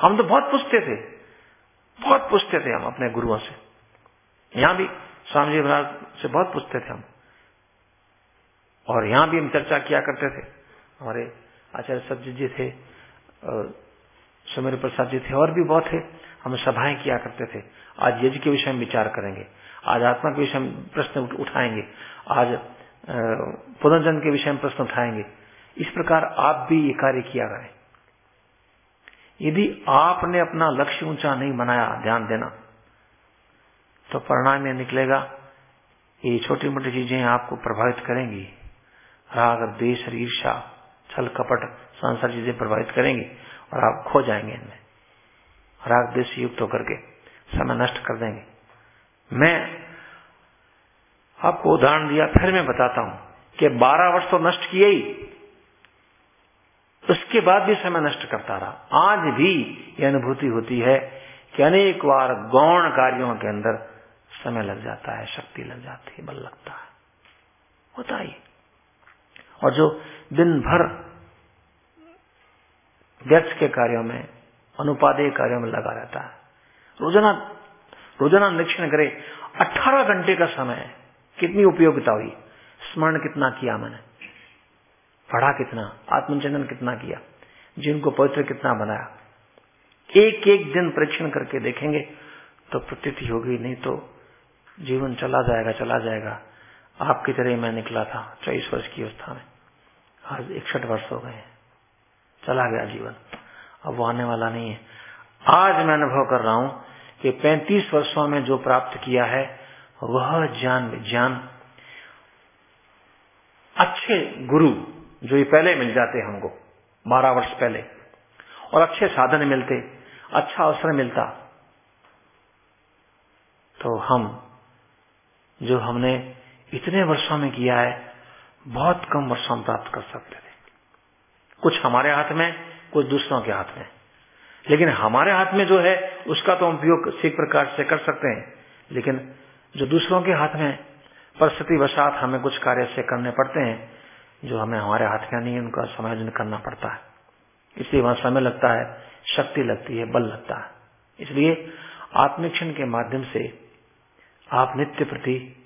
हम तो बहुत पूछते थे। बहुत पूछते थे हम अपने गुरुओं से। यहाँ भी स्वामी जी महाराज से बहुत पूछते थे हम। और यहाँ भी हम चर्चा किया करते थे। हमारे आचार्य सज्जित जी थे और सुमेर प्रसाद जी थे और भी बहुत थे। हम सभाएँ किया करते थे। आज यज्ञ के विषय में विचार करेंगे। आज आत्मा के विषय में प्रश्न उठाएँगे। आज पुनर्जन्म के विषय में प्रश्न उठाएँगे। इस प्रकार आप भी ये कार्य किया करें। यदि आपने अपना लक्ष्य ऊँचा नहीं बनाया, ध्यान देना तो परिणाम यह निकलेगा, ये छोटी मोटी चीज़ें आपको प्रभावित करेंगी। राग देश ईर्षा छल, कपट, संसार चीज़ें प्रभावित करेंगी और आप खो जाएँगे इनमें। राग देश युक्त होकर के समय नष्ट कर देंगे। मैं आपको उदाहरण दिया, फिर मैं बताता हूँ कि 12 वर्ष तो नष्ट किए ही। उसके बाद भी समय नष्ट करता रहा। आज भी यह अनुभूति होती है कि अनेक बार गौण कार्यों के अंदर समय लग जाता है, शक्ति लग जाती है, बल लगता है। होता ही। और जो दिन भर व्यर्थ के कार्यों में, अनुपादेय कार्यों में लगा रहता है, रोज़ाना रोज़ाना निरीक्षण करे। 18 घंटे का समय कितनी उपयोगिता हुई? स्मरण कितना किया मैंने? पढ़ा कितना? आत्मचिंतन कितना किया? जिनको पवित्र कितना बनाया? एक एक दिन परीक्षण करके देखेंगे तो प्रतीति होगी, नहीं तो जीवन चला जाएगा चला जाएगा। आपकी तरह मैं निकला था, चौबीस वर्ष की अवस्था में। आज इकसठ वर्ष हो गए चला गया जीवन। अब वो आने वाला नहीं है। आज मैं अनुभव कर रहा हूँ कि 35 वर्षों में जो प्राप्त किया है, वह ज्ञान विज्ञान अच्छे गुरु जो ये पहले मिल जाते हमको, बारह वर्ष पहले, और अच्छे साधन मिलते अच्छा अवसर मिलता तो हम जो हमने इतने वर्षों में किया है, बहुत कम वर्षों में प्राप्त कर सकते थे। कुछ हमारे हाथ में, कुछ दूसरों के हाथ में। लेकिन हमारे हाथ में जो है, उसका तो हम उपयोग सीख प्रकार से कर सकते हैं। लेकिन जो दूसरों के हाथ में परिस्थिति वसात हमें कुछ कार्य से करने पड़ते हैं, जो हमें हमारे हाथ में नहीं है, उनका समायोजन करना पड़ता है। इसलिए वहाँ समय लगता है, शक्ति लगती है, बल लगता है। इसलिए आत्मिक्षण के माध्यम से आप नित्य प्रति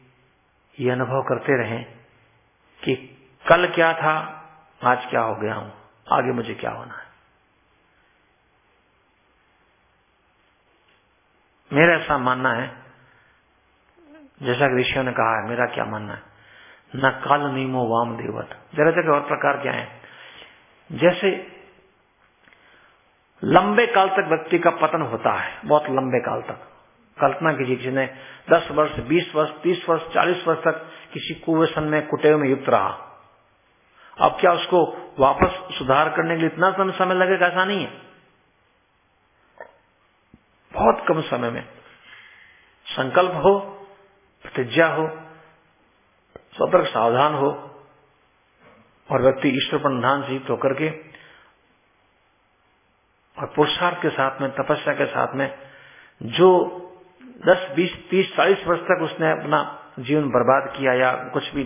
ये अनुभव करते रहें कि कल क्या था, आज क्या हो गया हूँ, आगे मुझे क्या होना है। मेरा ऐसा मानना है, जैसा ऋषियों ने कहा है, मेरा क्या मानना है? न काल नीमो वाम देवत। जरा जगह और प्रकार क्या है? जैसे लंबे काल तक व्यक्ति का पतन होता है, बहुत लंबे काल तक। कल्पना कीजिए किसी ने दस वर्ष, बीस वर्ष, तीस वर्ष, चालीस वर्ष तक किसी कुवेशन में, कुटेव में युक्त रहा। अब क्या उसको वापस सुधार करने के लिए इतना समय लगेगा? ऐसा नहीं है। बहुत कम समय में। संकल्प हो प्रतिज्ञा हो सतर्क सावधान हो और व्यक्ति ईश्वर पर निधान से युक्त होकर के और पुरुषार्थ के साथ में तपस्या के साथ में जो 10, 20, 30, 40 वर्ष तक उसने अपना जीवन बर्बाद किया या कुछ भी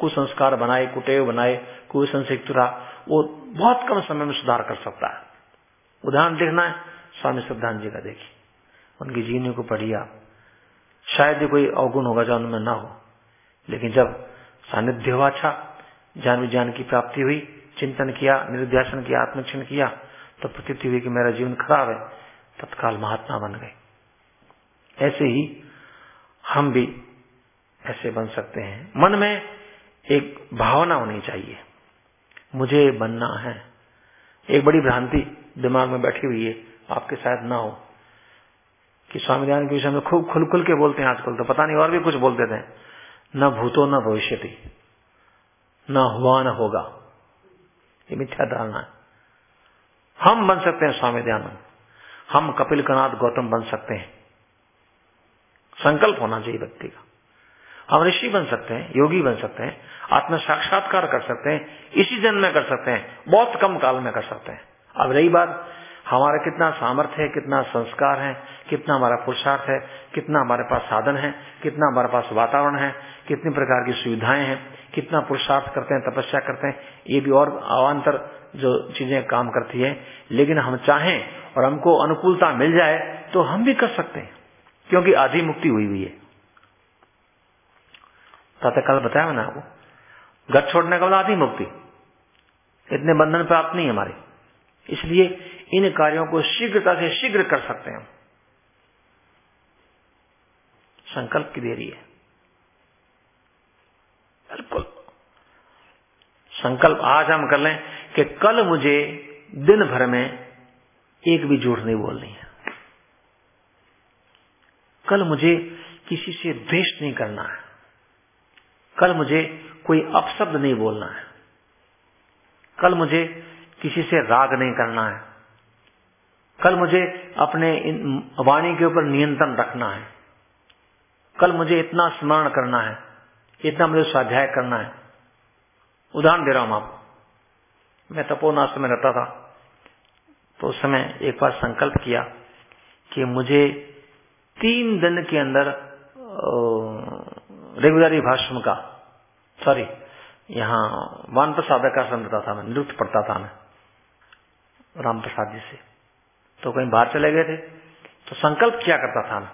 कुसंस्कार बनाए कुटेव बनाए कुसंसिक्त रहा वो बहुत कम समय में सुधार कर सकता है। उदाहरण देखना है स्वामी श्रद्धान जी का देखिए उनकी जीवनी को पढ़िए आप शायद ही कोई अवगुण होगा जो उनमें ना हो। लेकिन जब सानिध्य हुआ अच्छा ज्ञान विज्ञान की प्राप्ति हुई, चिंतन किया निर्ध्यासन किया आत्मक्षण किया तो प्रतीति हुई कि मेरा जीवन खराब है, तत्काल महात्मा बन गए। ऐसे ही हम भी ऐसे बन सकते हैं। मन में एक भावना होनी चाहिए। मुझे बनना है। एक बड़ी भ्रांति दिमाग में बैठी हुई है। आपके शायद ना हो। कि स्वामी ध्यान के विषय में खूब खुल खुल के बोलते हैं आजकल तो पता नहीं और भी कुछ बोलते थे न भूतो, न भविष्य न हुआ, न होगा। ये मिथ्या धारणा है। हम बन सकते हैं स्वामी ध्यान हम कपिल कनाथ गौतम बन सकते हैं। संकल्प होना चाहिए व्यक्ति का। हम ऋषि बन सकते हैं, योगी बन सकते हैं आत्म साक्षात्कार कर सकते हैं, इसी जन्म में कर सकते हैं, बहुत कम काल में कर सकते हैं। अब रही बात हमारा कितना सामर्थ्य है, कितना संस्कार है, कितना हमारा पुरुषार्थ है, कितना हमारे पास साधन है, कितना हमारे पास वातावरण है, कितनी प्रकार की सुविधाएँ हैं, कितना पुरुषार्थ करते हैं, तपस्या करते हैं, ये भी और अवान्तर जो चीज़ें काम करती है। लेकिन हम चाहें और हमको अनुकूलता मिल जाए तो हम भी कर सकते हैं, क्योंकि आधी मुक्ति हुई हुई है। कल बताया मैंने आपको, घर छोड़ने का आधी मुक्ति। इतने बंधन प्राप्त नहीं हमारे। इसलिए इन कार्यों को शीघ्रता से शीघ्र कर सकते हैं। संकल्प की देरी है। बिल्कुल। संकल्प आज हम कर लें कि कल मुझे दिन भर में एक भी झूठ नहीं बोलनी है। कल मुझे किसी से द्वेष नहीं करना है। कल मुझे कोई अपशब्द नहीं बोलना है। कल मुझे किसी से राग नहीं करना है। कल मुझे अपने वाणी के ऊपर नियंत्रण रखना है। कल मुझे इतना स्मरण करना है, इतना मुझे स्वाध्याय करना है। उदाहरण दे रहा हूँ आपको। मैं तपोनाश में रहता था तो उस समय एक बार संकल्प किया कि मुझे तीन दिन के अंदर रेगुलरी भाषण का, सॉरी, यहाँ वान प्रसाद का समझता था, मैं निरुक्त पढ़ता था मैं राम प्रसाद जी से। तो कहीं बाहर चले गए थे। तो संकल्प किया करता था ना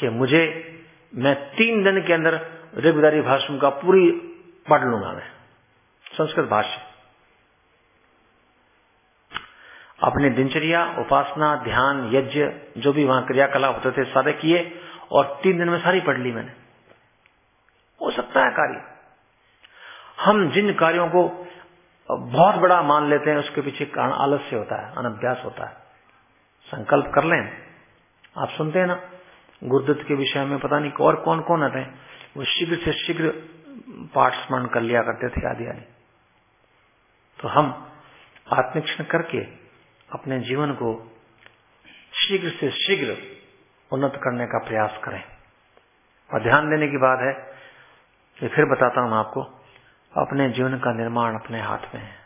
कि मुझे, मैं तीन दिन के अंदर रेगुलरी भाषण का पूरी पढ़ लूँगा मैं। संस्कृत भाषा अपने दिनचर्या, उपासना, ध्यान, यज्ञ, जो भी वहाँ क्रियाकलाप होते थे, सारे किए और तीन दिन में सारी पढ़ ली मैंने। हो सकता है कार्य। हम जिन कार्यों को बहुत बड़ा मान लेते हैं, उसके पीछे कारण आलस्य होता है, अनभ्यास होता है। संकल्प कर लें। आप सुनते हैं ना, गुरुदत्त के विषय में पता नहीं और कौन कौन आते हैं। वो शीघ्र से शीघ्र पाठ स्मरण कर लिया करते थे आदि आदि तो हम आत्मिक्षण करके अपने जीवन को शीघ्र से शीघ्र उन्नत करने का प्रयास करें। और ध्यान देने की बात है कि फिर बताता हूँ आपको, अपने जीवन का निर्माण अपने हाथ में है।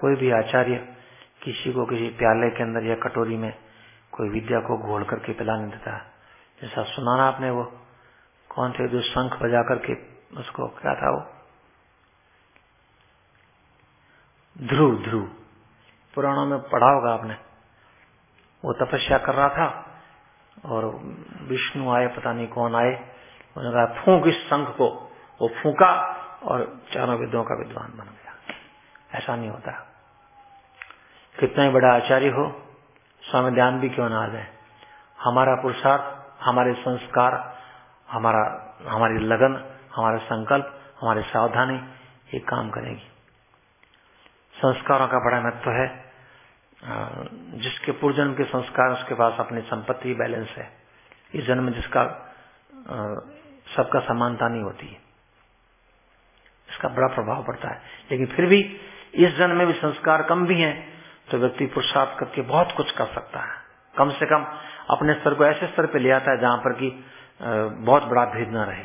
कोई भी आचार्य किसी को किसी प्याले के अंदर या कटोरी में कोई विद्या को घोल करके पिला नहीं देता। जैसा सुनाना आपने वो, कौन थे जो शंख बजा करके उसको क्या था वो? ध्रुव ध्रुव। पुराणों में पढ़ा होगा आपने। वो तपस्या कर रहा था और विष्णु आए, पता नहीं कौन आए। उन्होंने कहा, फूक इस शंख को। वो फूका और चारों विद्वाओं का विद्वान बन गया। ऐसा नहीं होता। कितना ही बड़ा आचार्य हो, स्वामी ध्यान भी क्यों ना आ जाए? हमारा पुरुषार्थ, हमारे संस्कार, हमारा, हमारी लगन, हमारा संकल्प, हमारी सावधानी, ये काम करेगी। संस्कारों का बड़ा महत्व है। जिसके पूर्वजन्म के संस्कार, उसके पास अपनी संपत्ति, बैलेंस है। इस जन्म जिसका सबका समानता नहीं होती है। इसका बड़ा प्रभाव पड़ता है। लेकिन फिर भी इस जन्म में भी संस्कार कम भी हैं तो व्यक्ति पुरुषार्थ करके बहुत कुछ कर सकता है। कम से कम अपने स्तर को ऐसे स्तर पे ले आता है जहाँ पर कि बहुत बड़ा भेद न रहे।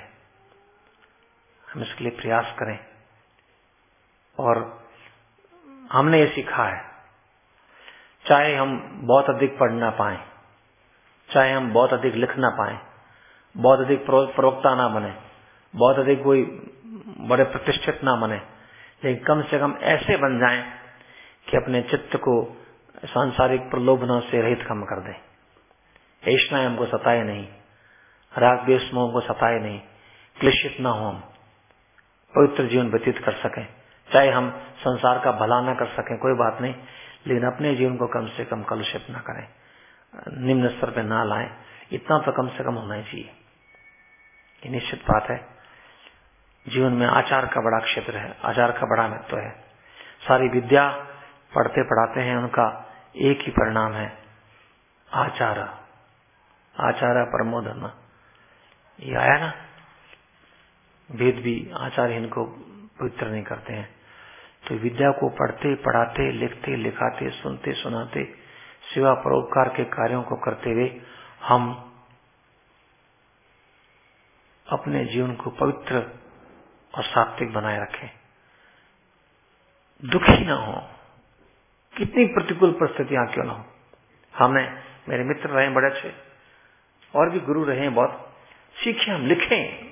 हम इसके लिए प्रयास करें। और हमने ये सीखा है, चाहे हम बहुत अधिक पढ़ ना पाए, चाहे हम बहुत अधिक लिख ना पाए, बहुत अधिक प्रवक्ता ना बने, बहुत अधिक कोई बड़े प्रतिष्ठित ना बने, लेकिन कम से कम ऐसे बन जाएँ कि अपने चित्त को सांसारिक प्रलोभनों से रहित कम कर दें। ऐसा हमको सताए नहीं राग मोह को सताए नहीं, क्लेशित न हो हम, पवित्र जीवन व्यतीत कर सकें। चाहे हम संसार का भला न कर सकें, कोई बात नहीं, लेकिन अपने जीवन को कम से कम कलुषित न करें। निम्न स्तर पे ना लाएँ, इतना तो कम से कम होना ही चाहिए। ये निश्चित बात है। जीवन में आचार का बड़ा क्षेत्र है, आचार का बड़ा महत्व है। सारी विद्या पढ़ते पढ़ाते हैं, उनका एक ही परिणाम है, आचार। आचार परमो धर्म। ये आया ना? वेद भी आचार्य इनको पवित्र नहीं करते हैं। तो विद्या को पढ़ते, पढ़ाते, लिखते, लिखाते, सुनते, सुनाते, सेवा परोपकार के कार्यों को करते हुए हम अपने जीवन को पवित्र और सात्विक बनाए रखें। दुखी ना हो। कितनी प्रतिकूल परिस्थितियाँ क्यों ना हो? हमने, मेरे मित्र रहे बड़े अच्छे, और भी गुरु रहे बहुत, सीखे, हम लिखें।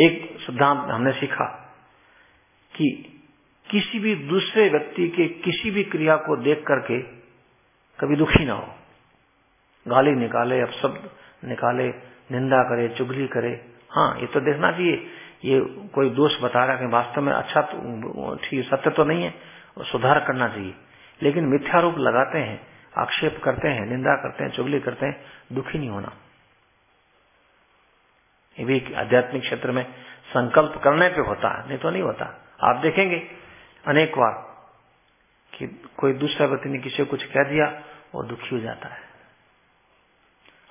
एक सिद्धांत हमने सीखा कि किसी भी दूसरे व्यक्ति के किसी भी क्रिया को देख करके कभी दुखी ना हो। गाली निकाले अब शब्द निकाले, निंदा करे, चुगली करे। हाँ ये तो देखना चाहिए। ये कोई दोष बता रहा है वास्तव में अच्छा तो सत्य तो नहीं है सुधार करना चाहिए। लेकिन मिथ्यारोप लगाते हैं, आक्षेप करते हैं, निंदा करते हैं, चुगली करते हैं, दुखी नहीं होना। ये भी आध्यात्मिक क्षेत्र में संकल्प करने पे होता है, नहीं तो नहीं होता। आप देखेंगे अनेक बार कि कोई दूसरा व्यक्ति ने किसी को कुछ कह दिया, वो दुखी हो जाता है।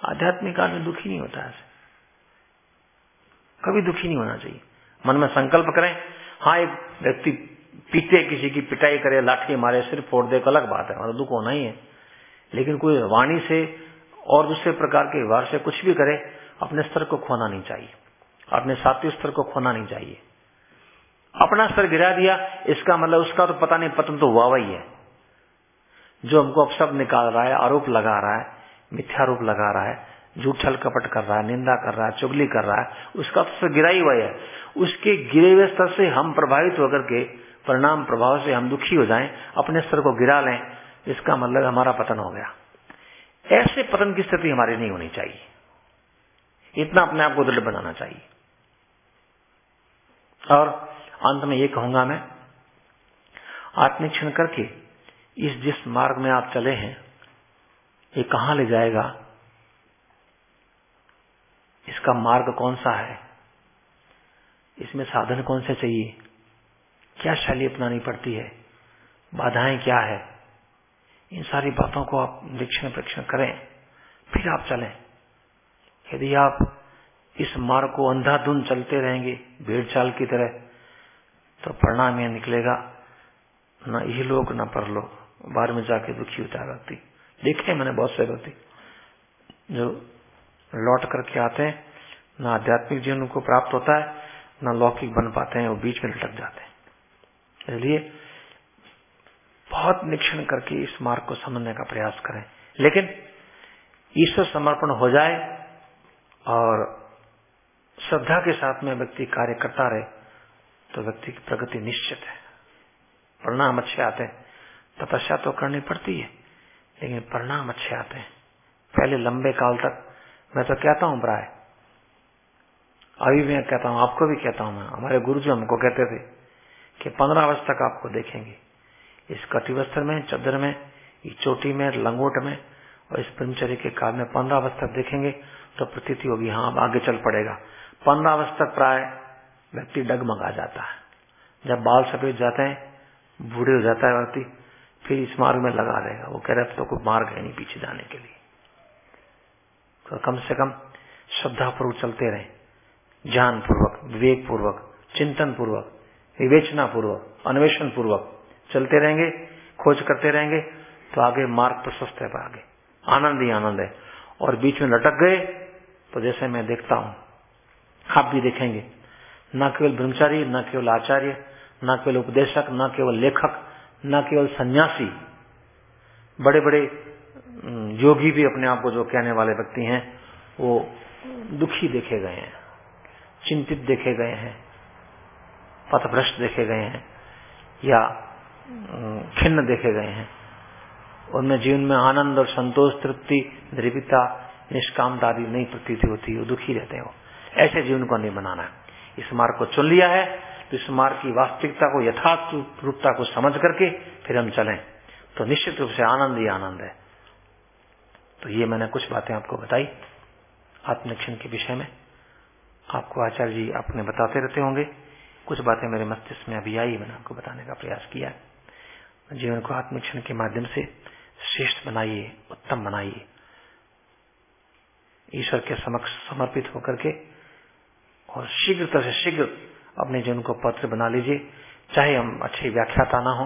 आध्यात्मिक आदमी दुखी नहीं होता है। कभी दुखी नहीं होना चाहिए। मन में संकल्प करें हाँ एक व्यक्ति पीटे किसी की पिटाई करे लाठी मारे सिर फोड़ दे अलग बात है मतलब दुख होना ही है। लेकिन कोई वाणी से और दूसरे प्रकार के व्यवहार से कुछ भी करे, अपने स्तर को खोना नहीं चाहिए। अपने साथी स्तर को खोना नहीं चाहिए। अपना स्तर गिरा दिया, इसका मतलब उसका तो पता नहीं, पतन तो हुआ ही है। जो हमको अपशब्द निकाल रहा है, आरोप लगा रहा है मिथ्यारोप लगा रहा है झूठ छल कपट कर रहा है, निंदा कर रहा है, चुगली कर रहा है, उसका तो गिरा ही हुआ है। उसके गिरे हुए स्तर से हम प्रभावित होकर के, परिणाम प्रभाव से हम दुखी हो जाएँ, अपने स्तर को गिरा लें, इसका मतलब हमारा पतन हो गया। ऐसे पतन की स्थिति हमारी नहीं होनी चाहिए। इतना अपने आप को दृढ़ बनाना चाहिए। और अंत में ये कहूँगा मैं, आत्मिक्षण करके इस जिस मार्ग में आप चले हैं, ये कहाँ ले जाएगा? इसका मार्ग कौन सा है? इसमें साधन कौन से चाहिए? क्या शैली अपनानी पड़ती है? बाधाएँ क्या है? इन सारी बातों को आप निरीक्षण परीक्षण करें, फिर आप चलें। यदि आप इस मार्ग को अंधाधुंध चलते रहेंगे भेड़ चाल की तरह तो परिणाम यह निकलेगा, न ये लोग न पर लोग बाहर में जाके दुखी होता है व्यक्ति देखे मैंने बहुत से व्यक्ति जो लौट करके आते हैं, न आध्यात्मिक जीवन को प्राप्त होता है, न लौकिक बन पाते हैं, वो बीच में लटक जाते हैं। इसलिए बहुत निरीक्षण करके इस मार्ग को समझने का प्रयास करें। लेकिन ईश्वर समर्पण हो जाए और श्रद्धा के साथ में व्यक्ति कार्य करता रहे तो व्यक्ति की प्रगति निश्चित है। परिणाम अच्छे आते हैं। तपस्या तो करनी पड़ती है, लेकिन परिणाम अच्छे आते हैं। पहले लंबे काल तक मैं तो कहता हूँ प्राय। अभी मैं कहता हूँ, आपको भी कहता हूँ मैं। हमारे गुरु जी हमको कहते थे कि पंद्रह वर्ष तक आपको देखेंगे। इस कटिवस्त्र में चदर में, इस चोटी में, लंगोट में और इस ब्रह्मचर्य के काल में पंद्रह वर्ष तक देखेंगे तो प्रतीति होगी हाँ अब आगे चल पड़ेगा। पंद्रह वर्ष तक प्राय व्यक्ति डगमगा जाता है। जब बाल सफ़ेद जाते हैं, बूढ़े हो जाता है व्यक्ति, फिर इस मार्ग में लगा रहेगा। वो कह रहे, अब तो कोई मार्ग है नहीं पीछे जाने के लिए। तो कम से कम श्रद्धा पूर्वक चलते रहे। ज्ञान पूर्वक विवेक पूर्वक चिंतन पूर्वक विवेचना पूर्वक अन्वेषण पूर्वक चलते रहेंगे, खोज करते रहेंगे तो आगे मार्ग प्रशस्त है, आगे आनंद ही आनंद है। और बीच में लटक गए तो जैसे मैं देखता हूँ, आप भी देखेंगे, न केवल ब्रह्मचारी, न केवल आचार्य, न केवल उपदेशक, न केवल लेखक, न केवल सन्यासी बड़े बड़े योगी भी अपने आप को जो कहने वाले व्यक्ति हैं, वो दुखी देखे गए हैं, चिंतित देखे गए हैं, पथभ्रष्ट देखे गए हैं, या खिन्न देखे गए हैं। उनमें जीवन में आनंद और संतोष, तृप्ति, द्रिविता निष्कामता आदि नहीं प्रतीति होती, वो दुखी रहते हो ऐसे जीवन को नहीं बनाना इस मार्ग को चुन लिया है तो इस मार्ग की वास्तविकता को, यथार्थ रूपता को समझ करके फिर हम चलें। तो निश्चित रूप से आनंद ही आनंद है। तो ये मैंने कुछ बातें आपको बताई आत्मनिरीक्षण के विषय में। आपको आचार्य जी आपने बताते रहते होंगे। कुछ बातें मेरे मस्तिष्क में अभी आई, मैंने आपको बताने का प्रयास किया। जीवन को आत्मक्षण के माध्यम से श्रेष्ठ बनाइए, उत्तम बनाइए। ईश्वर के समक्ष समर्पित होकर के और शीघ्रता से शीघ्र अपने जीवन को पत्र बना लीजिए। चाहे हम अच्छे व्याख्याता ना हो,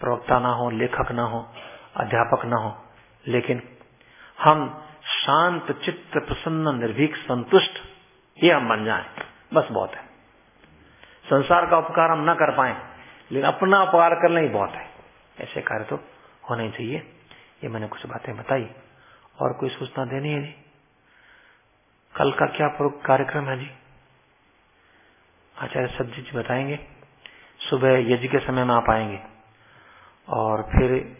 प्रवक्ता ना हो, लेखक ना हो, अध्यापक ना हो, लेकिन हम शांत, चित्त, प्रसन्न, निर्भीक, संतुष्ट, ये हम बन जाए। बस बहुत है। संसार का उपकार हम न कर पाए, लेकिन अपना उपकार करना ही बहुत है। ऐसे कार्य तो होने चाहिए। ये मैंने कुछ बातें बताई, और कोई सूचना देनी है जी? कल का क्या कार्यक्रम है जी? आचार्य सब्ज़ी जी बताएँगे। सुबह यज्ञ के समय में आप आएँगे, और फिर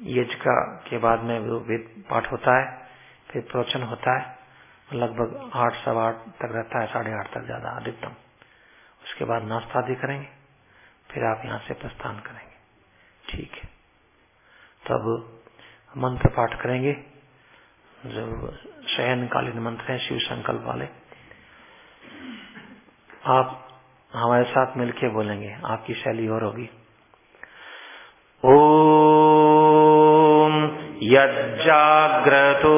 यज्ञ का के बाद में वेद पाठ होता है, फिर प्रवचन होता है, लगभग आठ सवा आठ तक रहता है, साढ़े आठ तक ज़्यादा अधिकतम। उसके बाद नाश्ता आदि करेंगे, फिर आप यहाँ से प्रस्थान करेंगे। ठीक है। तब मंत्र पाठ करेंगे, जो शयनकालीन मंत्र है, शिव संकल्प वाले। आप हमारे साथ मिलके बोलेंगे, आपकी शैली और होगी। ॐ यज्जाग्रतो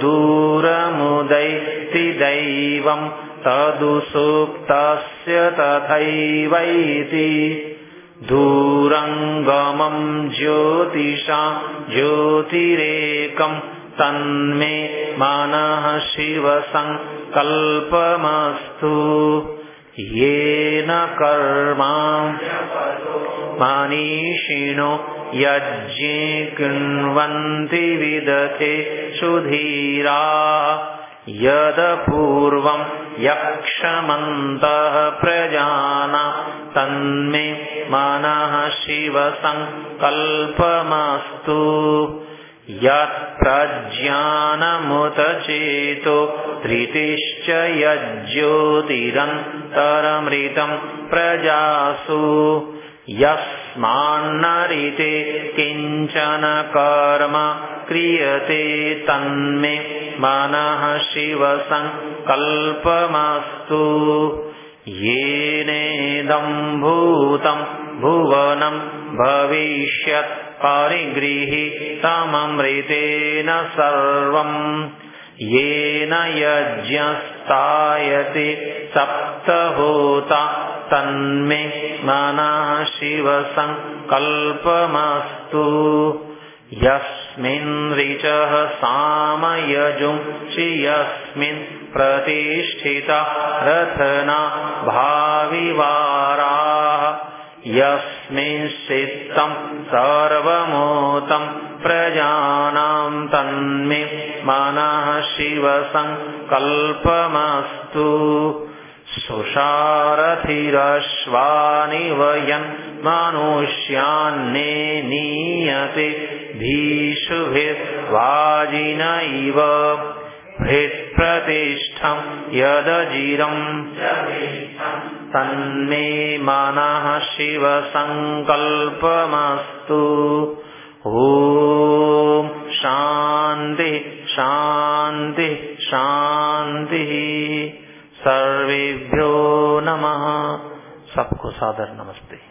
दूरमुदैति दैवम् तदु सूक्तस्य तथैवैति। दूरङ्गमम् ज्योतिषा ज्योतिरेकम् तन्मे मनः शिवसङ्कल्पमस्तु येन कर्मा मनीषिणो यज्ञे कृण्वन्ति विदथे सुधीरा। यदपूर्वम् यक्षमन्तः प्रजाना तन्मे मनः शिवसङ्कल्पमस्तु। यत्प्रज्ञानमुतचेतो धृतिश्च यज्ज्योतिरन्तरमृतम् प्रजासु। यस्मान्नरिते किञ्चन कर्म क्रियते तन्मे मनः शिवसङ्कल्पमस्तु। येनेदम्भूतम् भुवनम् भविष्यत् परिगृहीतममृतेन सर्वम्। येन यज्ञस्तायते सप्तहोता तन्मे मनः शिवसङ्कल्पमस्तु। यस्मिन् ऋचः सामयजुंसि यस्मिन् प्रतिष्ठिता रथना भाविवाराः यस्मिंश्चित्तम् सर्वमोतम् प्रजानाम् तन्मे मनः शिवसङ्कल्पमस्तु। सुषारथिरश्वानि वयन् मनुष्यान्ने नीयते भीषुभिर्वाजिन इव हृत्प्रतिष्ठम् यदजिरम् तन्मे मनः शिवसङ्कल्पमस्तु। ॐ शान्ति शान्ति शान्तिः। सर्वेभ्यो नमः। सबको सादर नमस्ते।